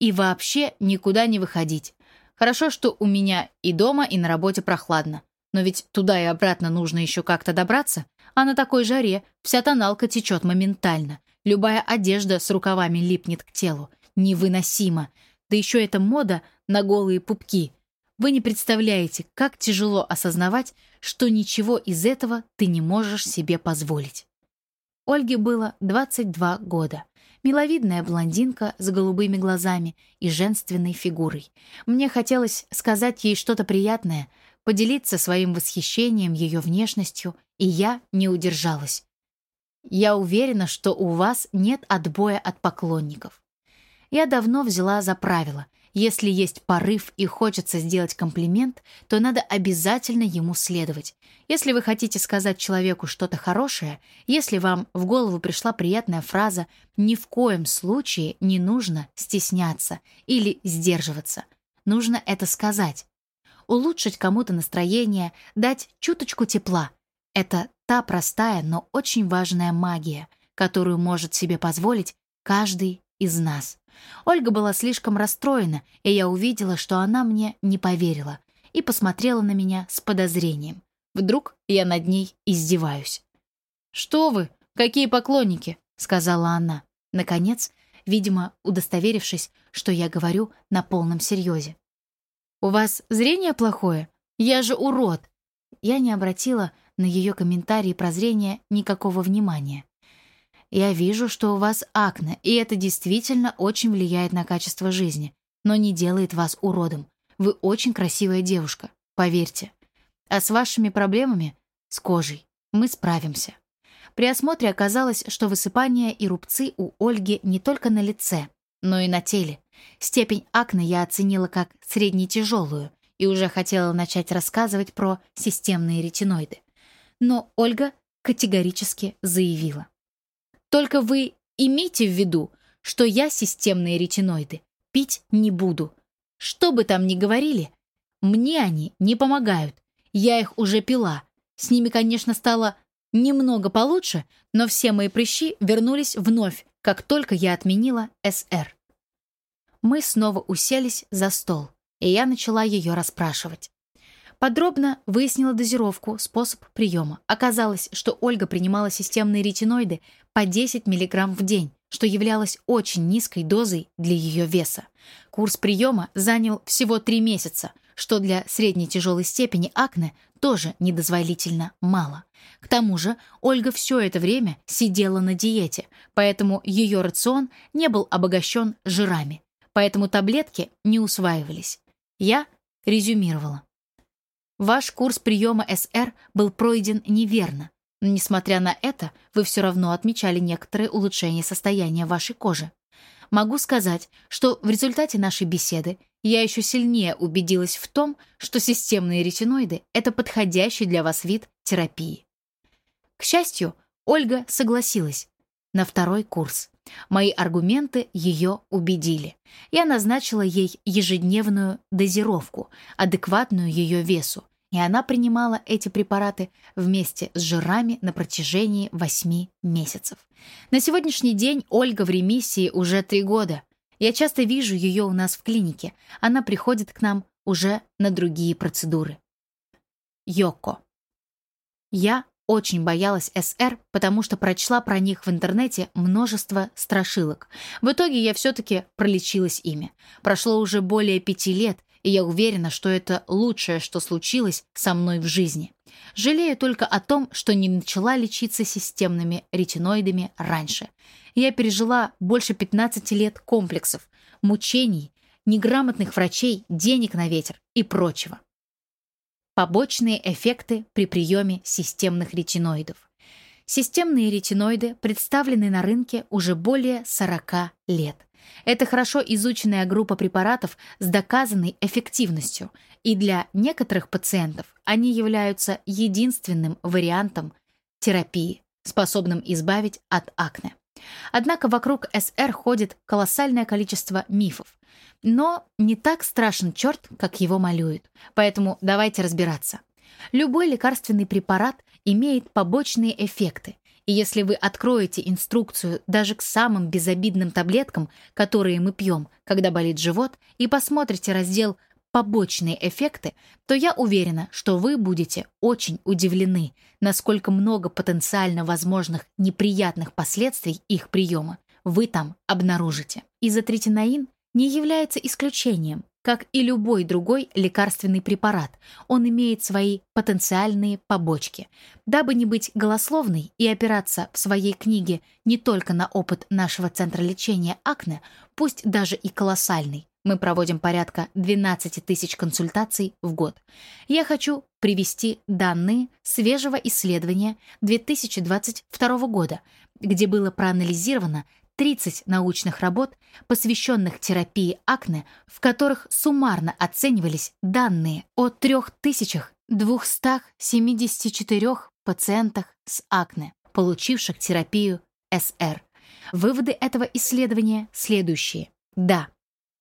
S1: «И вообще никуда не выходить. Хорошо, что у меня и дома, и на работе прохладно. Но ведь туда и обратно нужно еще как-то добраться, а на такой жаре вся тоналка течет моментально. Любая одежда с рукавами липнет к телу. Невыносимо. Да еще эта мода на голые пупки. Вы не представляете, как тяжело осознавать, что ничего из этого ты не можешь себе позволить. Ольге было 22 года. Миловидная блондинка с голубыми глазами и женственной фигурой. Мне хотелось сказать ей что-то приятное, поделиться своим восхищением ее внешностью, и я не удержалась. Я уверена, что у вас нет отбоя от поклонников. Я давно взяла за правило если есть порыв и хочется сделать комплимент, то надо обязательно ему следовать. Если вы хотите сказать человеку что-то хорошее, если вам в голову пришла приятная фраза, ни в коем случае не нужно стесняться или сдерживаться. Нужно это сказать. Улучшить кому-то настроение, дать чуточку тепла. Это та простая, но очень важная магия, которую может себе позволить каждый из нас. Ольга была слишком расстроена, и я увидела, что она мне не поверила, и посмотрела на меня с подозрением. Вдруг я над ней издеваюсь. «Что вы? Какие поклонники?» — сказала она. Наконец, видимо, удостоверившись, что я говорю на полном серьезе. «У вас зрение плохое? Я же урод!» Я не обратила на ее комментарии про зрение никакого внимания. Я вижу, что у вас акне, и это действительно очень влияет на качество жизни, но не делает вас уродом. Вы очень красивая девушка, поверьте. А с вашими проблемами, с кожей, мы справимся. При осмотре оказалось, что высыпания и рубцы у Ольги не только на лице, но и на теле. Степень акне я оценила как среднетяжелую и уже хотела начать рассказывать про системные ретиноиды. Но Ольга категорически заявила. Только вы имейте в виду, что я системные ретиноиды пить не буду. Что бы там ни говорили, мне они не помогают. Я их уже пила. С ними, конечно, стало немного получше, но все мои прыщи вернулись вновь, как только я отменила СР. Мы снова уселись за стол, и я начала ее расспрашивать. Подробно выяснила дозировку, способ приема. Оказалось, что Ольга принимала системные ретиноиды по 10 мг в день, что являлось очень низкой дозой для ее веса. Курс приема занял всего 3 месяца, что для средней тяжелой степени акне тоже недозволительно мало. К тому же Ольга все это время сидела на диете, поэтому ее рацион не был обогащен жирами, поэтому таблетки не усваивались. Я резюмировала. Ваш курс приема СР был пройден неверно. Но, несмотря на это, вы все равно отмечали некоторые улучшения состояния вашей кожи. Могу сказать, что в результате нашей беседы я еще сильнее убедилась в том, что системные ретиноиды — это подходящий для вас вид терапии. К счастью, Ольга согласилась на второй курс. Мои аргументы ее убедили. Я назначила ей ежедневную дозировку, адекватную ее весу, и она принимала эти препараты вместе с жирами на протяжении 8 месяцев. На сегодняшний день Ольга в ремиссии уже три года. Я часто вижу ее у нас в клинике. Она приходит к нам уже на другие процедуры. Йоко. Я
S2: очень боялась СР, потому что прочла про них в интернете множество страшилок. В итоге я все-таки пролечилась ими. Прошло уже более пяти лет, и я уверена, что это лучшее, что случилось со мной в жизни. Жалею только о том, что не начала лечиться системными ретиноидами раньше. Я пережила больше 15 лет комплексов, мучений, неграмотных врачей, денег на ветер и прочего. Побочные эффекты при приеме системных ретиноидов. Системные ретиноиды представлены на рынке уже более 40 лет. Это хорошо изученная группа препаратов с доказанной эффективностью, и для некоторых пациентов они являются единственным вариантом терапии, способным избавить от акне. Однако вокруг СР ходит колоссальное количество мифов. Но не так страшен черт, как его малюют. Поэтому давайте разбираться. Любой лекарственный препарат имеет побочные эффекты. И если вы откроете инструкцию даже к самым безобидным таблеткам, которые мы пьем, когда болит живот, и посмотрите раздел «Побочные эффекты», то я уверена, что вы будете очень удивлены, насколько много потенциально возможных неприятных последствий их приема вы там обнаружите. Изотретинаин не является исключением. Как и любой другой лекарственный препарат, он имеет свои потенциальные побочки. Дабы не быть голословной и опираться в своей книге не только на опыт нашего центра лечения акне, пусть даже и колоссальный, мы проводим порядка 12 тысяч консультаций в год. Я хочу привести данные свежего исследования 2022 года, где было проанализировано 30 научных работ, посвященных терапии акне, в которых суммарно оценивались данные о 3274 пациентах с акне, получивших терапию СР. Выводы этого исследования следующие. Да,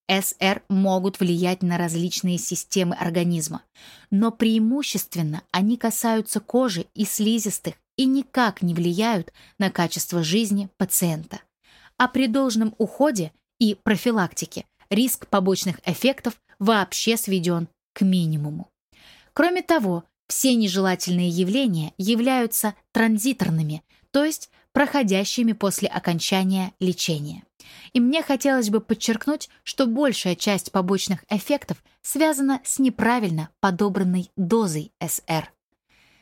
S2: СР могут влиять на различные системы организма, но преимущественно они касаются кожи и слизистых и никак не влияют на качество жизни пациента а при должном уходе и профилактике риск побочных эффектов вообще сведен к минимуму. Кроме того, все нежелательные явления являются транзиторными, то есть проходящими после окончания лечения. И мне хотелось бы подчеркнуть, что большая часть побочных эффектов связана с неправильно подобранной дозой СР.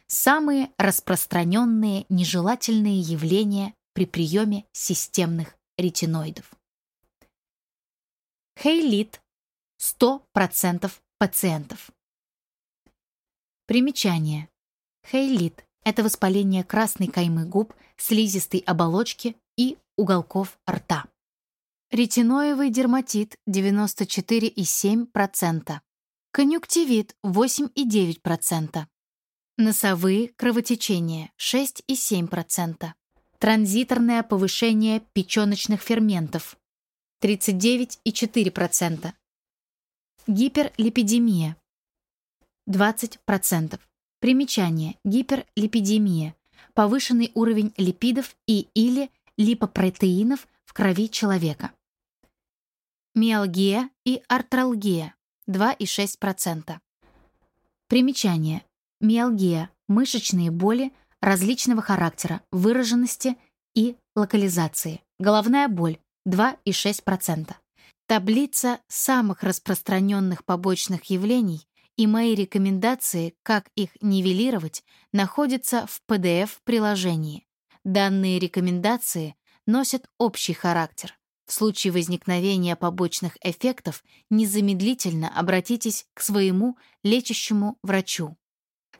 S2: Самые распространенные нежелательные явления при приеме системных ретиноидов. Хейлит 100% пациентов. Примечание. Хейлит – это воспаление красной каймы губ, слизистой оболочки и уголков рта. Ретиноевый дерматит 94,7%. Конъюнктивит 8,9%. Носовые кровотечения 6,7%. Транзиторное повышение печеночных ферментов 39,4%. Гиперлипидемия 20%. Примечание. Гиперлипидемия. Повышенный уровень липидов и или липопротеинов в крови человека. Миалгия и артралгия 2,6%. Примечание. Миалгия – мышечные боли, различного характера, выраженности и локализации. Головная боль 2,6%. Таблица самых распространенных побочных явлений и мои рекомендации, как их нивелировать, находятся в PDF-приложении. Данные рекомендации носят общий характер. В случае возникновения побочных эффектов незамедлительно обратитесь к своему лечащему врачу.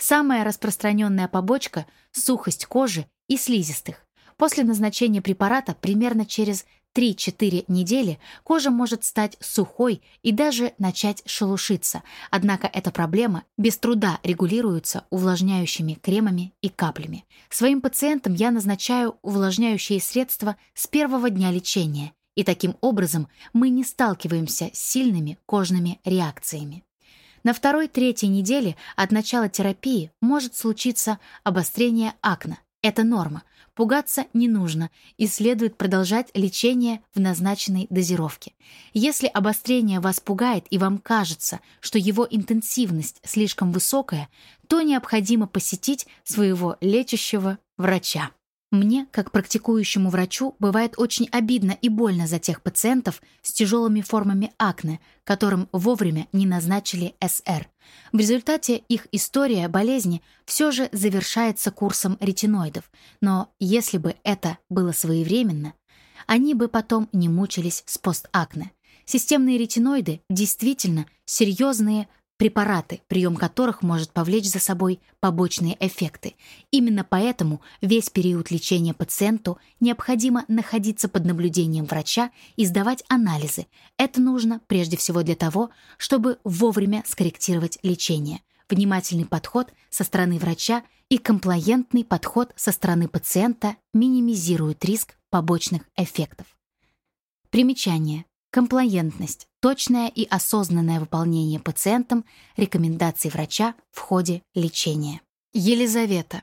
S2: Самая распространенная побочка – сухость кожи и слизистых. После назначения препарата примерно через 3-4 недели кожа может стать сухой и даже начать шелушиться, однако эта проблема без труда регулируется увлажняющими кремами и каплями. Своим пациентам я назначаю увлажняющие средства с первого дня лечения, и таким образом мы не сталкиваемся с сильными кожными реакциями. На второй-третьей неделе от начала терапии может случиться обострение акне. Это норма. Пугаться не нужно и следует продолжать лечение в назначенной дозировке. Если обострение вас пугает и вам кажется, что его интенсивность слишком высокая, то необходимо посетить своего лечащего врача. Мне, как практикующему врачу, бывает очень обидно и больно за тех пациентов с тяжелыми формами акне, которым вовремя не назначили СР. В результате их история болезни все же завершается курсом ретиноидов, но если бы это было своевременно, они бы потом не мучились с постакне. Системные ретиноиды действительно серьезные препараты, прием которых может повлечь за собой побочные эффекты. Именно поэтому весь период лечения пациенту необходимо находиться под наблюдением врача и сдавать анализы. Это нужно прежде всего для того, чтобы вовремя скорректировать лечение. Внимательный подход со стороны врача и комплаентный подход со стороны пациента минимизируют риск побочных эффектов. Примечание. Комплаентность – точное и осознанное выполнение пациентам рекомендаций врача в ходе лечения. Елизавета.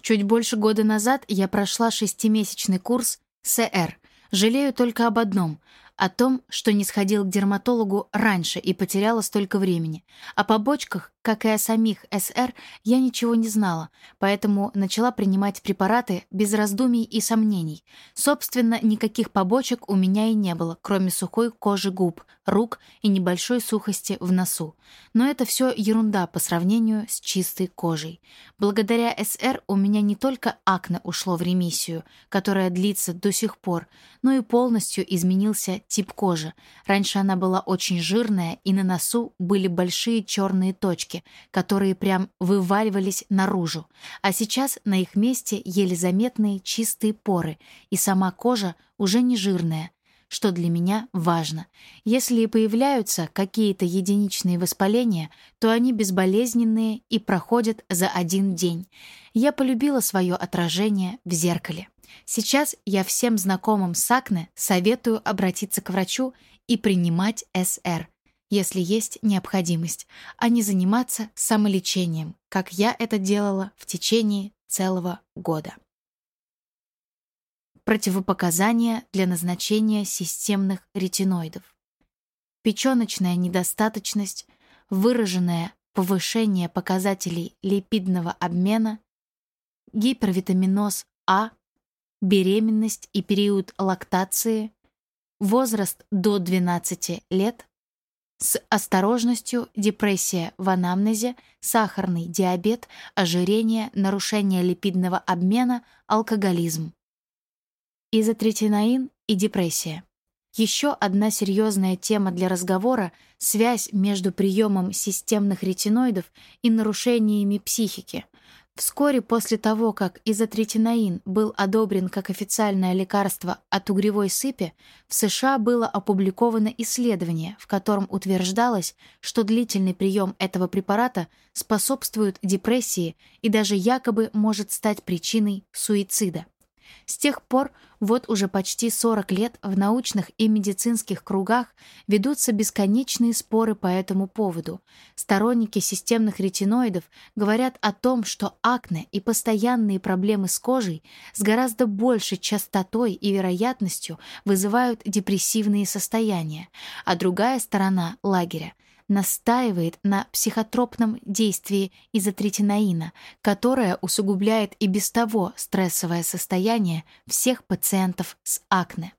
S2: Чуть больше года назад я прошла шестимесячный курс СР. Жалею только об одном о том, что не сходил к дерматологу раньше и потеряла столько времени. О побочках, как и о самих СР, я ничего не знала, поэтому начала принимать препараты без раздумий и сомнений. Собственно, никаких побочек у меня и не было, кроме сухой кожи губ, рук и небольшой сухости в носу. Но это все ерунда по сравнению с чистой кожей. Благодаря СР у меня не только акне ушло в ремиссию, которая длится до сих пор, но и полностью изменился тип кожи. Раньше она была очень жирная, и на носу были большие черные точки, которые прям вываливались наружу. А сейчас на их месте еле заметные чистые поры, и сама кожа уже не жирная, что для меня важно. Если и появляются какие-то единичные воспаления, то они безболезненные и проходят за один день. Я полюбила свое отражение в зеркале. Сейчас я всем знакомым с акне советую обратиться к врачу и принимать СР, если есть необходимость, а не заниматься самолечением, как я это делала в течение целого года. Противопоказания для назначения системных ретиноидов. Печёночная недостаточность, выраженное повышение показателей липидного обмена, гипервитаминоз А беременность и период лактации, возраст до 12 лет, с осторожностью депрессия в анамнезе, сахарный диабет, ожирение, нарушение липидного обмена, алкоголизм. Изотретинаин и депрессия. Еще одна серьезная тема для разговора — связь между приемом системных ретиноидов и нарушениями психики — Вскоре после того, как изотретинаин был одобрен как официальное лекарство от угревой сыпи, в США было опубликовано исследование, в котором утверждалось, что длительный прием этого препарата способствует депрессии и даже якобы может стать причиной суицида. С тех пор, вот уже почти 40 лет, в научных и медицинских кругах ведутся бесконечные споры по этому поводу. Сторонники системных ретиноидов говорят о том, что акне и постоянные проблемы с кожей с гораздо большей частотой и вероятностью вызывают депрессивные состояния, а другая сторона лагеря — настаивает на психотропном действии изотретинаина, которое усугубляет и без того стрессовое состояние всех пациентов с акне.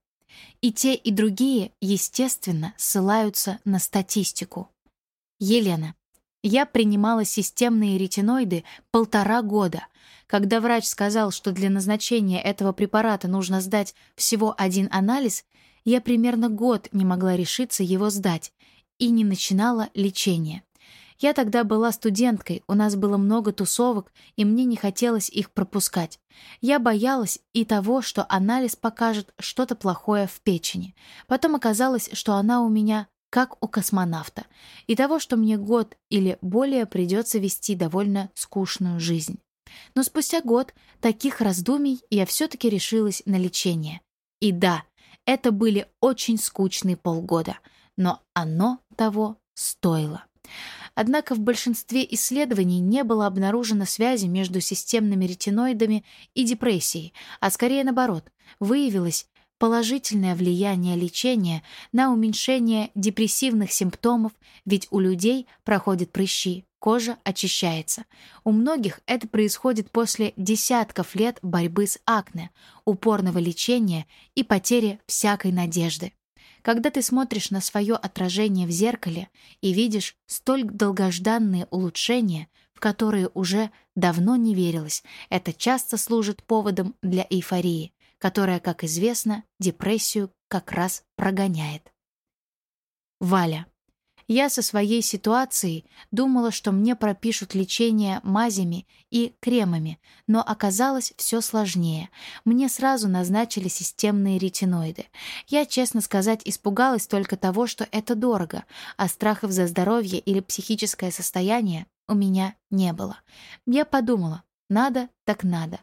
S2: И те, и другие, естественно, ссылаются на статистику. Елена. Я принимала системные ретиноиды полтора года. Когда врач сказал, что для назначения этого препарата нужно сдать всего один анализ, я примерно год не могла решиться его сдать, и не начинала лечение. Я тогда была студенткой, у нас было много тусовок, и мне не хотелось их пропускать. Я боялась и того, что анализ покажет что-то плохое в печени. Потом оказалось, что она у меня как у космонавта, и того, что мне год или более придется вести довольно скучную жизнь. Но спустя год таких раздумий я все-таки решилась на лечение. И да, это были очень скучные полгода — но оно того стоило. Однако в большинстве исследований не было обнаружено связи между системными ретиноидами и депрессией, а скорее наоборот, выявилось положительное влияние лечения на уменьшение депрессивных симптомов, ведь у людей проходят прыщи, кожа очищается. У многих это происходит после десятков лет борьбы с акне, упорного лечения и потери всякой надежды. Когда ты смотришь на свое отражение в зеркале и видишь столь долгожданные улучшения, в которые уже давно не верилось, это часто служит поводом для эйфории, которая, как известно, депрессию как раз прогоняет. Валя. Я со своей ситуацией думала, что мне пропишут лечение мазями и кремами, но оказалось все сложнее. Мне сразу назначили системные ретиноиды. Я, честно сказать, испугалась только того, что это дорого, а страхов за здоровье или психическое состояние у меня не было. Я подумала, надо так надо.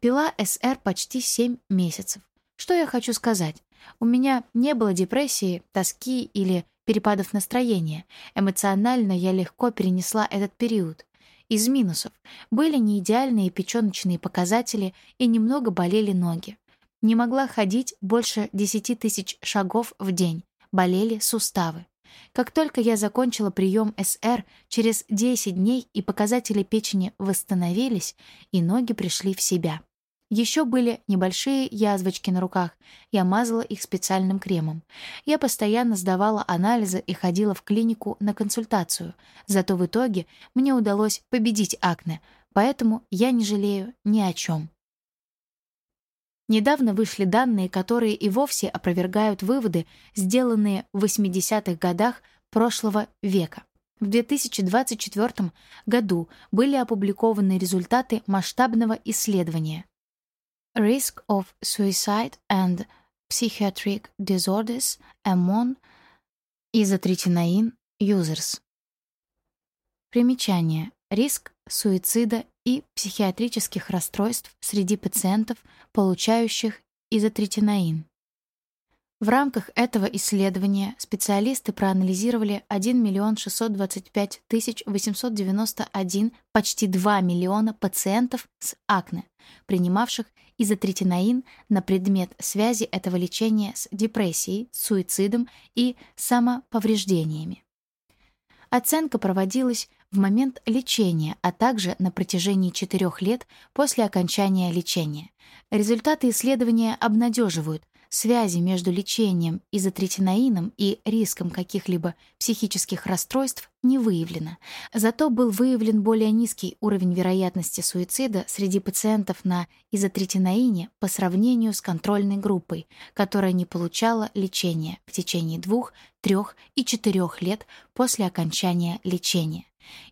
S2: Пила СР почти 7 месяцев. Что я хочу сказать? У меня не было депрессии, тоски или перепадов настроения. Эмоционально я легко перенесла этот период. Из минусов были неидеальные печёночные показатели и немного болели ноги. Не могла ходить больше 10 тысяч шагов в день, болели суставы. Как только я закончила прием СР, через 10 дней и показатели печени восстановились, и ноги пришли в себя. Еще были небольшие язвочки на руках. Я мазала их специальным кремом. Я постоянно сдавала анализы и ходила в клинику на консультацию. Зато в итоге мне удалось победить акне, поэтому я не жалею ни о чем. Недавно вышли данные, которые и вовсе опровергают выводы, сделанные в 80-х годах прошлого века. В 2024 году были опубликованы результаты масштабного исследования Risk of Suicide and Psychiatric Disorders among изотретинаин users. Примечание. Риск суицида и психиатрических расстройств среди пациентов, получающих изотретинаин. В рамках этого исследования специалисты проанализировали 1 миллион 625 тысяч 891, почти 2 миллиона пациентов с акне, принимавших изотретинаин на предмет связи этого лечения с депрессией, суицидом и самоповреждениями. Оценка проводилась в момент лечения, а также на протяжении четырех лет после окончания лечения. Результаты исследования обнадеживают, связи между лечением изотретинаином и риском каких-либо психических расстройств не выявлено. Зато был выявлен более низкий уровень вероятности суицида среди пациентов на изотретинаине по сравнению с контрольной группой, которая не получала лечения в течение двух, трех и четырех лет после окончания лечения.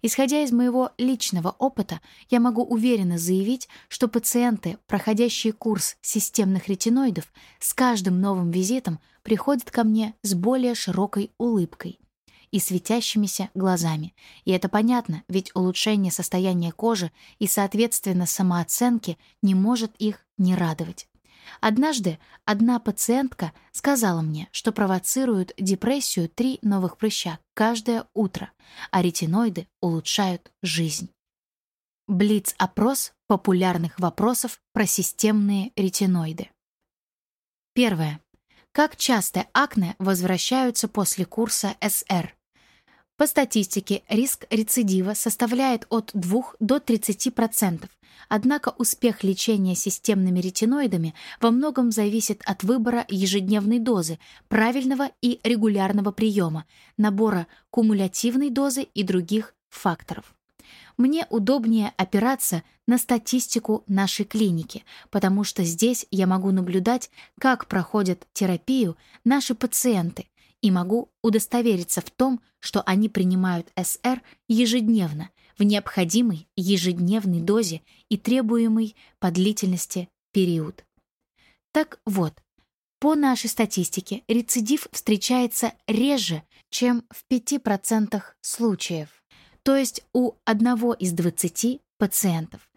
S2: Исходя из моего личного опыта, я могу уверенно заявить, что пациенты, проходящие курс системных ретиноидов, с каждым новым визитом приходят ко мне с более широкой улыбкой и светящимися глазами. И это понятно, ведь улучшение состояния кожи и, соответственно, самооценки не может их не радовать. Однажды одна пациентка сказала мне, что провоцируют депрессию три новых прыща каждое утро, а ретиноиды улучшают жизнь. Блиц-опрос популярных вопросов про системные ретиноиды. Первое. Как часто акне возвращаются после курса СР? По статистике, риск рецидива составляет от 2 до 30%, однако успех лечения системными ретиноидами во многом зависит от выбора ежедневной дозы, правильного и регулярного приема, набора кумулятивной дозы и других факторов. Мне удобнее опираться на статистику нашей клиники, потому что здесь я могу наблюдать, как проходят терапию наши пациенты, и могу удостовериться в том, что они принимают СР ежедневно, в необходимой ежедневной дозе и требуемой по длительности период. Так вот, по нашей статистике рецидив встречается реже, чем в 5% случаев, то есть у одного из 20 пациентов.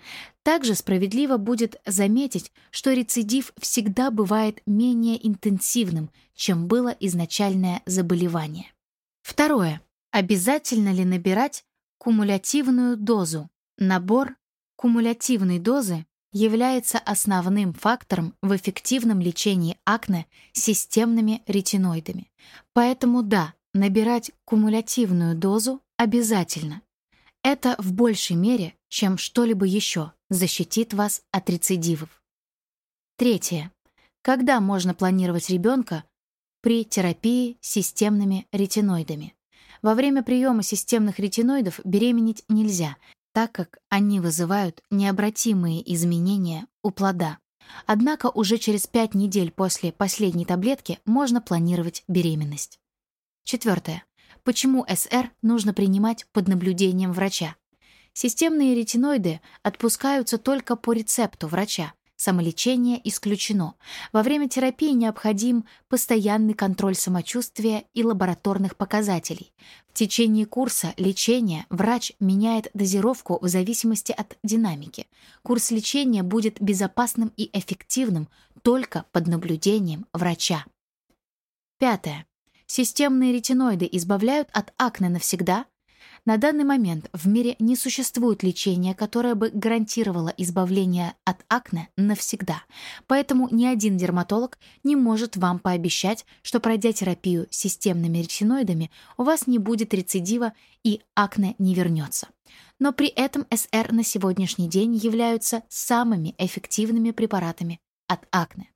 S2: Также справедливо будет заметить, что рецидив всегда бывает менее интенсивным, чем было изначальное заболевание. Второе. Обязательно ли набирать
S1: Кумулятивную дозу. Набор кумулятивной дозы является основным фактором в эффективном лечении акне системными ретиноидами. Поэтому да, набирать кумулятивную дозу обязательно. Это в большей мере, чем что-либо еще, защитит вас от рецидивов. Третье. Когда можно планировать ребенка при терапии системными ретиноидами? Во время приема системных ретиноидов беременеть нельзя, так как они вызывают необратимые изменения у плода. Однако уже через 5 недель после последней таблетки можно планировать беременность. Четвертое. Почему СР нужно принимать под наблюдением врача? Системные ретиноиды отпускаются только по рецепту врача, Самолечение исключено. Во время терапии необходим постоянный контроль самочувствия и лабораторных показателей. В течение курса лечения врач меняет дозировку в зависимости от динамики. Курс лечения будет безопасным и эффективным только под наблюдением врача. Пятое. Системные ретиноиды избавляют от акне навсегда – на данный момент в мире не существует лечения, которое бы гарантировало избавление от акне навсегда. Поэтому ни один дерматолог не может вам пообещать, что пройдя терапию системными ретиноидами, у вас не будет рецидива и акне не вернется. Но при этом СР на сегодняшний день являются самыми эффективными препаратами от акне.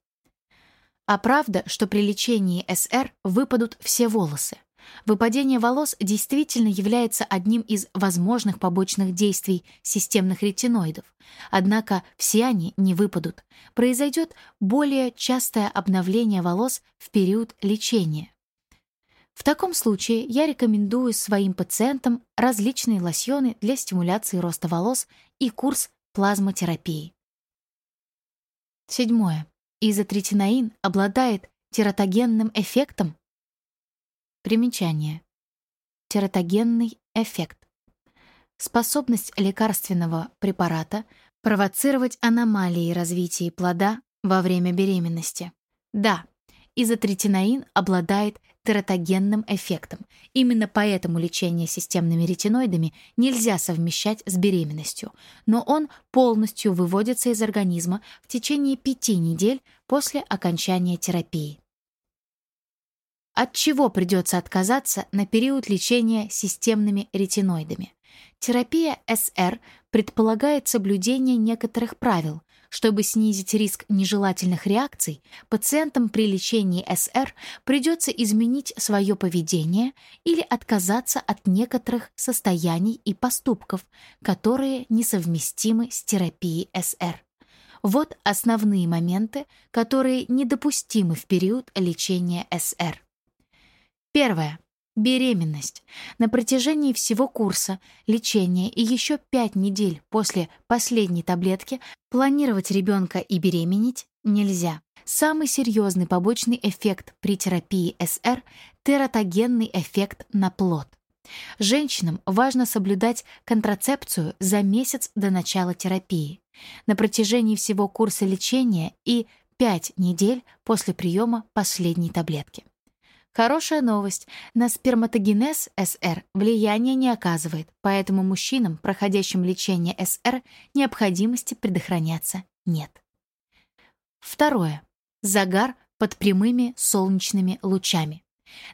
S1: А правда, что при лечении СР выпадут все волосы. Выпадение волос действительно является одним из возможных побочных действий системных ретиноидов. Однако все они не выпадут. Произойдет более частое обновление волос в период лечения. В таком случае я рекомендую своим пациентам различные лосьоны для стимуляции роста волос и курс плазмотерапии. Седьмое. Изотретинаин обладает тератогенным эффектом, Примечание. Тератогенный эффект. Способность лекарственного препарата провоцировать аномалии развития плода во время беременности. Да, изотретинаин обладает тератогенным эффектом. Именно поэтому лечение системными ретиноидами нельзя совмещать с беременностью, но он полностью выводится из организма в течение пяти недель после окончания терапии. От чего придется отказаться на период лечения системными ретиноидами? Терапия СР предполагает соблюдение некоторых правил. Чтобы снизить риск нежелательных реакций, пациентам при лечении СР придется изменить свое поведение или отказаться от некоторых состояний и поступков, которые несовместимы с терапией СР. Вот основные моменты, которые недопустимы в период лечения СР. Первое. Беременность. На протяжении всего курса лечения и еще 5 недель после последней таблетки планировать ребенка и беременеть нельзя. Самый серьезный побочный эффект при терапии СР – тератогенный эффект на плод. Женщинам важно соблюдать контрацепцию за месяц до начала терапии. На протяжении всего курса лечения и 5 недель после приема последней таблетки. Хорошая новость. На сперматогенез СР влияния не оказывает, поэтому мужчинам, проходящим лечение СР, необходимости предохраняться нет. Второе. Загар под прямыми солнечными лучами.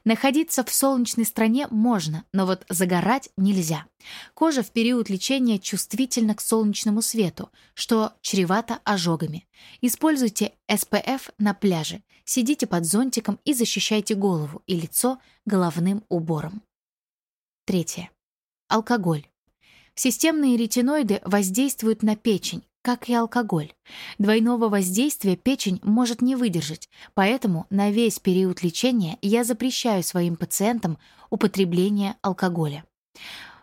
S1: Находиться в солнечной стране можно, но вот загорать нельзя. Кожа в период лечения чувствительна к солнечному свету, что чревато ожогами. Используйте SPF на пляже, сидите под зонтиком и защищайте голову и лицо головным убором. Третье. Алкоголь. Системные ретиноиды воздействуют на печень, как и алкоголь. Двойного воздействия печень может не выдержать, поэтому на весь период лечения я запрещаю своим пациентам употребление алкоголя.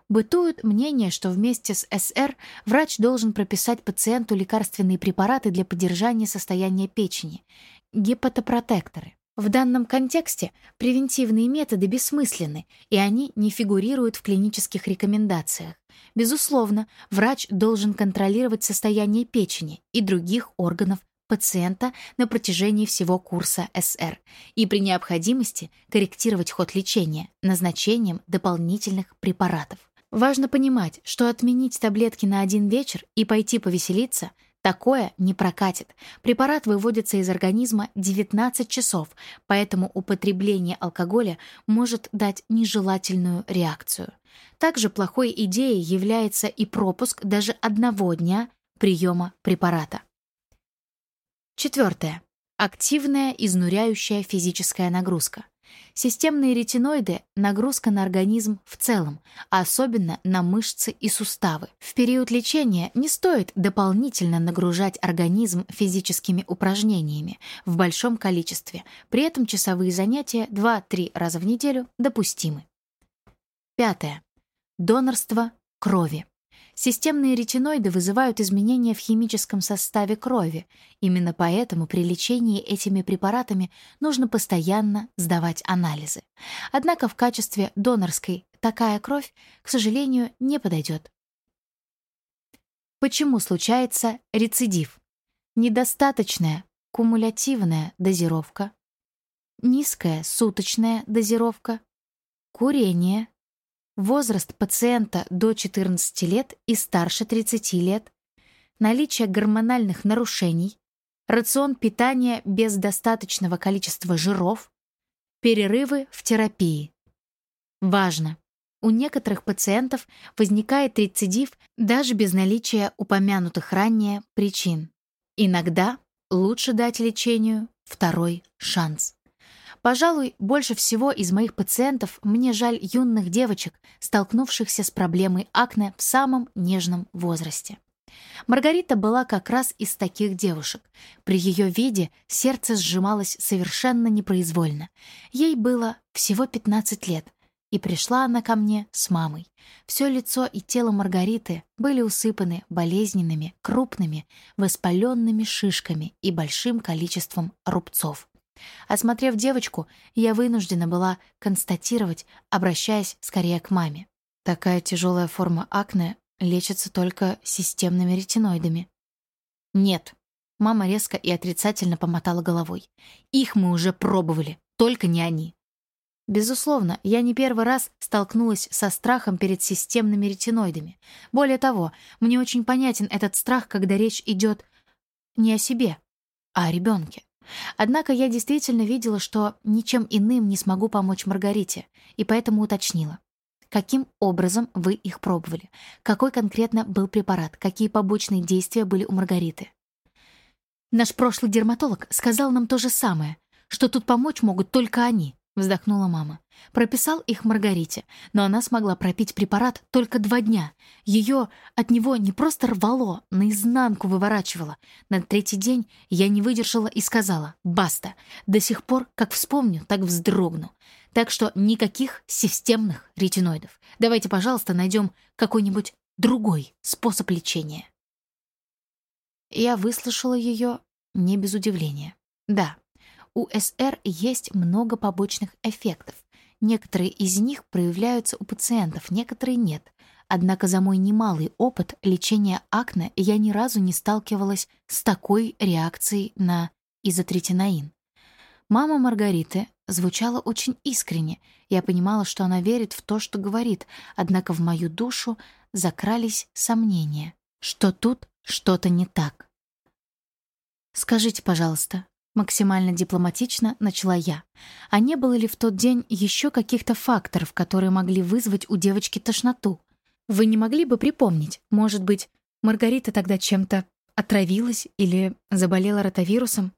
S1: Бытует мнение, что вместе с СР врач должен прописать пациенту лекарственные препараты для поддержания состояния печени, гепатопротекторы. В данном контексте превентивные методы бессмысленны, и они не фигурируют в клинических рекомендациях. Безусловно, врач должен контролировать состояние печени и других органов пациента на протяжении всего курса СР и при необходимости корректировать ход лечения назначением дополнительных препаратов.
S2: Важно понимать, что отменить таблетки на один вечер и пойти повеселиться – Такое не прокатит. Препарат выводится из организма 19 часов, поэтому употребление алкоголя может дать нежелательную реакцию. Также плохой идеей является и пропуск даже одного дня приема препарата. Четвертое. Активная изнуряющая физическая нагрузка. Системные ретиноиды – нагрузка на организм в целом, а особенно на мышцы и суставы. В период лечения не стоит дополнительно нагружать организм физическими упражнениями в большом количестве, при этом часовые занятия 2-3 раза в неделю допустимы. Пятое. Донорство крови. Системные ретиноиды вызывают изменения в химическом составе крови. Именно поэтому при лечении этими препаратами нужно постоянно сдавать анализы. Однако в качестве донорской такая кровь, к сожалению, не подойдет. Почему случается рецидив? Недостаточная кумулятивная дозировка, низкая суточная дозировка, курение, возраст пациента до 14 лет и старше 30 лет, наличие гормональных нарушений, рацион питания без достаточного количества жиров, перерывы в терапии. Важно! У некоторых пациентов возникает рецидив даже без наличия упомянутых ранее причин. Иногда лучше дать лечению второй шанс. Пожалуй, больше всего из моих пациентов мне жаль юных девочек, столкнувшихся с проблемой акне в самом нежном возрасте. Маргарита была как раз из таких девушек. При ее виде сердце сжималось совершенно непроизвольно. Ей было всего 15 лет, и пришла она ко мне с мамой. Все лицо и тело Маргариты были усыпаны болезненными, крупными, воспаленными шишками и большим количеством рубцов. Осмотрев девочку, я вынуждена была констатировать, обращаясь скорее к маме. Такая тяжелая форма акне лечится только системными ретиноидами. Нет. Мама резко и отрицательно помотала головой. Их мы уже пробовали, только не они. Безусловно, я не первый раз столкнулась со страхом перед системными ретиноидами. Более того, мне очень понятен этот страх, когда речь идет не о себе, а о ребенке. Однако я действительно видела, что ничем иным не смогу помочь Маргарите, и поэтому уточнила. Каким образом вы их пробовали? Какой конкретно был препарат? Какие побочные действия были у Маргариты? Наш прошлый дерматолог сказал нам то же самое, что тут помочь могут только они, Вздохнула мама. Прописал их Маргарите, но она смогла пропить препарат только два дня. Ее от него не просто рвало, наизнанку выворачивало. На третий день я не выдержала и сказала «Баста!» До сих пор, как вспомню, так вздрогну. Так что никаких системных ретиноидов. Давайте, пожалуйста, найдем какой-нибудь другой способ лечения. Я выслушала ее не без удивления. Да, у СР есть много побочных эффектов. Некоторые из них проявляются у пациентов, некоторые нет. Однако за мой немалый опыт лечения акне я ни разу не сталкивалась с такой реакцией на изотретинаин. Мама Маргариты звучала очень искренне. Я понимала, что она верит в то, что говорит, однако в мою душу закрались сомнения, что тут что-то не так. «Скажите, пожалуйста, Максимально дипломатично начала я. А не было ли в тот день еще каких-то факторов, которые могли вызвать у девочки тошноту? Вы не могли бы припомнить? Может быть, Маргарита тогда чем-то отравилась или заболела ротавирусом?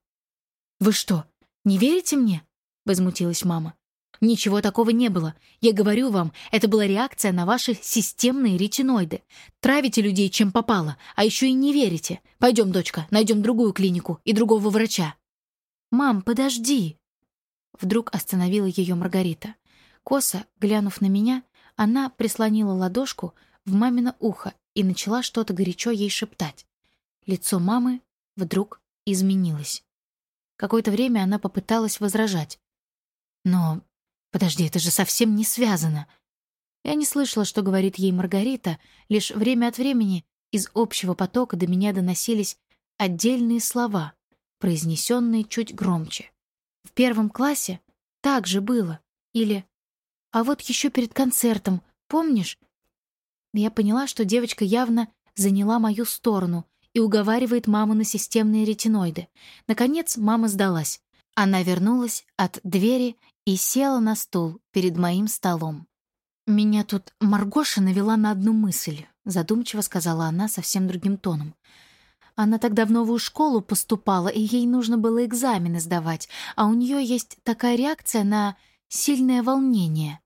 S2: «Вы что, не верите мне?» — возмутилась мама. «Ничего такого не было. Я говорю вам, это была реакция на ваши системные ретиноиды. Травите людей, чем попало, а еще и не верите. Пойдем, дочка, найдем другую клинику и другого врача». «Мам, подожди!» Вдруг остановила ее Маргарита. Косо, глянув на меня, она прислонила ладошку в мамино ухо и начала что-то горячо ей шептать. Лицо мамы вдруг изменилось. Какое-то время она попыталась возражать. «Но, подожди, это же совсем не связано!» Я не слышала, что говорит ей Маргарита, лишь время от времени из общего потока до меня доносились отдельные слова, произнесенные чуть громче. В первом классе так же было. Или «А вот еще перед концертом, помнишь? Я поняла, что девочка явно заняла мою сторону и уговаривает маму на системные ретиноиды. Наконец мама сдалась. Она вернулась от двери и села на стул перед моим столом. «Меня тут Маргоша навела на одну мысль», — задумчиво сказала она совсем другим тоном. Она тогда в новую школу поступала, и ей нужно было экзамены сдавать, а у нее есть такая реакция на сильное волнение.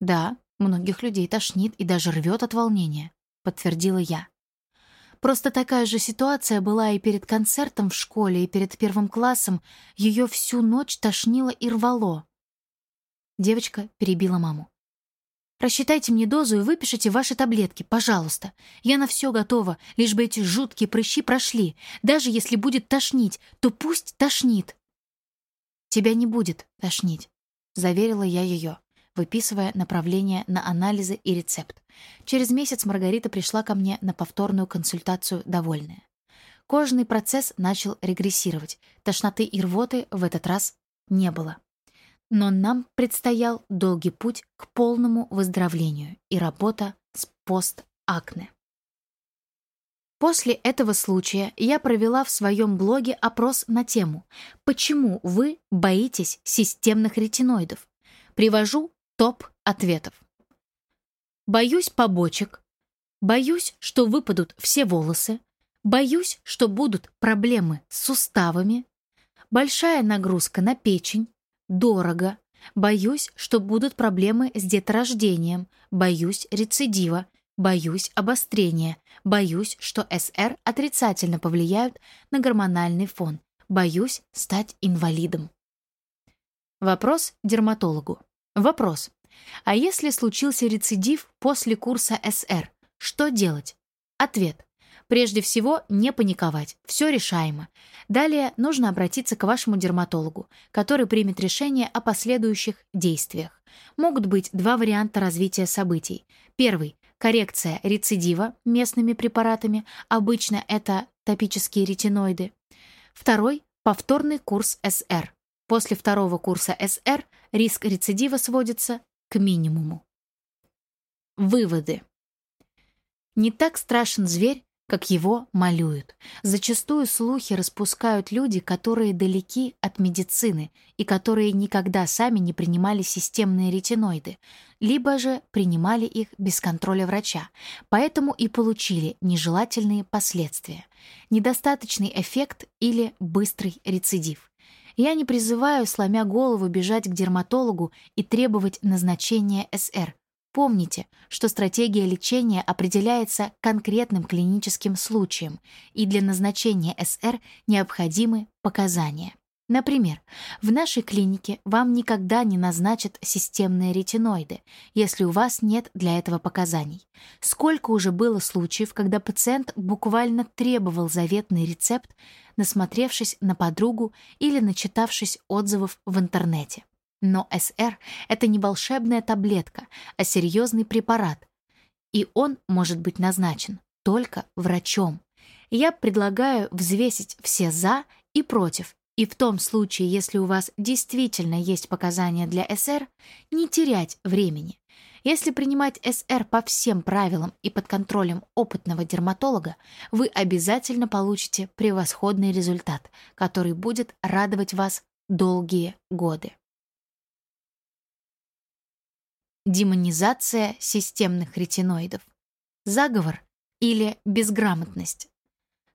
S2: «Да, многих людей тошнит и даже рвет от волнения», — подтвердила я. Просто такая же ситуация была и перед концертом в школе, и перед первым классом. Ее всю ночь тошнило и рвало. Девочка перебила маму. «Рассчитайте мне дозу и выпишите ваши таблетки, пожалуйста. Я на все готова, лишь бы эти жуткие прыщи прошли. Даже если будет тошнить, то пусть тошнит». «Тебя не будет тошнить», — заверила я ее выписывая направление на анализы и рецепт. Через месяц Маргарита пришла ко мне на повторную консультацию довольная. Кожный процесс начал регрессировать. Тошноты и рвоты в этот раз не было. Но нам предстоял долгий путь к полному выздоровлению и работа с постакне. После этого случая я провела в своем блоге опрос на тему «Почему вы боитесь системных ретиноидов?» Привожу Топ ответов. Боюсь побочек. Боюсь, что выпадут все волосы. Боюсь, что будут проблемы с суставами. Большая нагрузка на печень. Дорого. Боюсь, что будут проблемы с деторождением. Боюсь рецидива. Боюсь обострения. Боюсь, что СР отрицательно повлияют на гормональный фон. Боюсь стать инвалидом. Вопрос дерматологу. Вопрос. А если случился рецидив после курса СР, что делать? Ответ. Прежде всего, не паниковать. Все решаемо. Далее нужно обратиться к вашему дерматологу, который примет решение о последующих действиях. Могут быть два варианта развития событий. Первый – коррекция рецидива местными препаратами, обычно это топические ретиноиды. Второй – повторный курс СР. После второго курса СР риск рецидива сводится к минимуму. Выводы. Не так страшен зверь, как его малюют. Зачастую слухи распускают люди, которые далеки от медицины и которые никогда сами не принимали системные ретиноиды, либо же принимали их без контроля врача, поэтому и получили нежелательные последствия, недостаточный эффект или быстрый рецидив. Я не призываю, сломя голову, бежать к дерматологу и требовать назначения СР. Помните, что стратегия лечения определяется конкретным клиническим случаем, и для назначения СР необходимы показания. Например, в нашей клинике вам никогда не назначат системные ретиноиды, если у вас нет для этого показаний. Сколько уже было случаев, когда пациент буквально требовал заветный рецепт, насмотревшись на подругу или начитавшись отзывов в интернете. Но СР — это не волшебная таблетка, а серьезный препарат, и он может быть назначен только врачом. Я предлагаю взвесить все «за» и «против», и в том случае, если у вас действительно есть показания для СР, не терять времени. Если принимать СР по всем правилам и под контролем опытного дерматолога, вы обязательно получите превосходный результат, который будет радовать вас долгие годы. Демонизация системных ретиноидов. Заговор или безграмотность.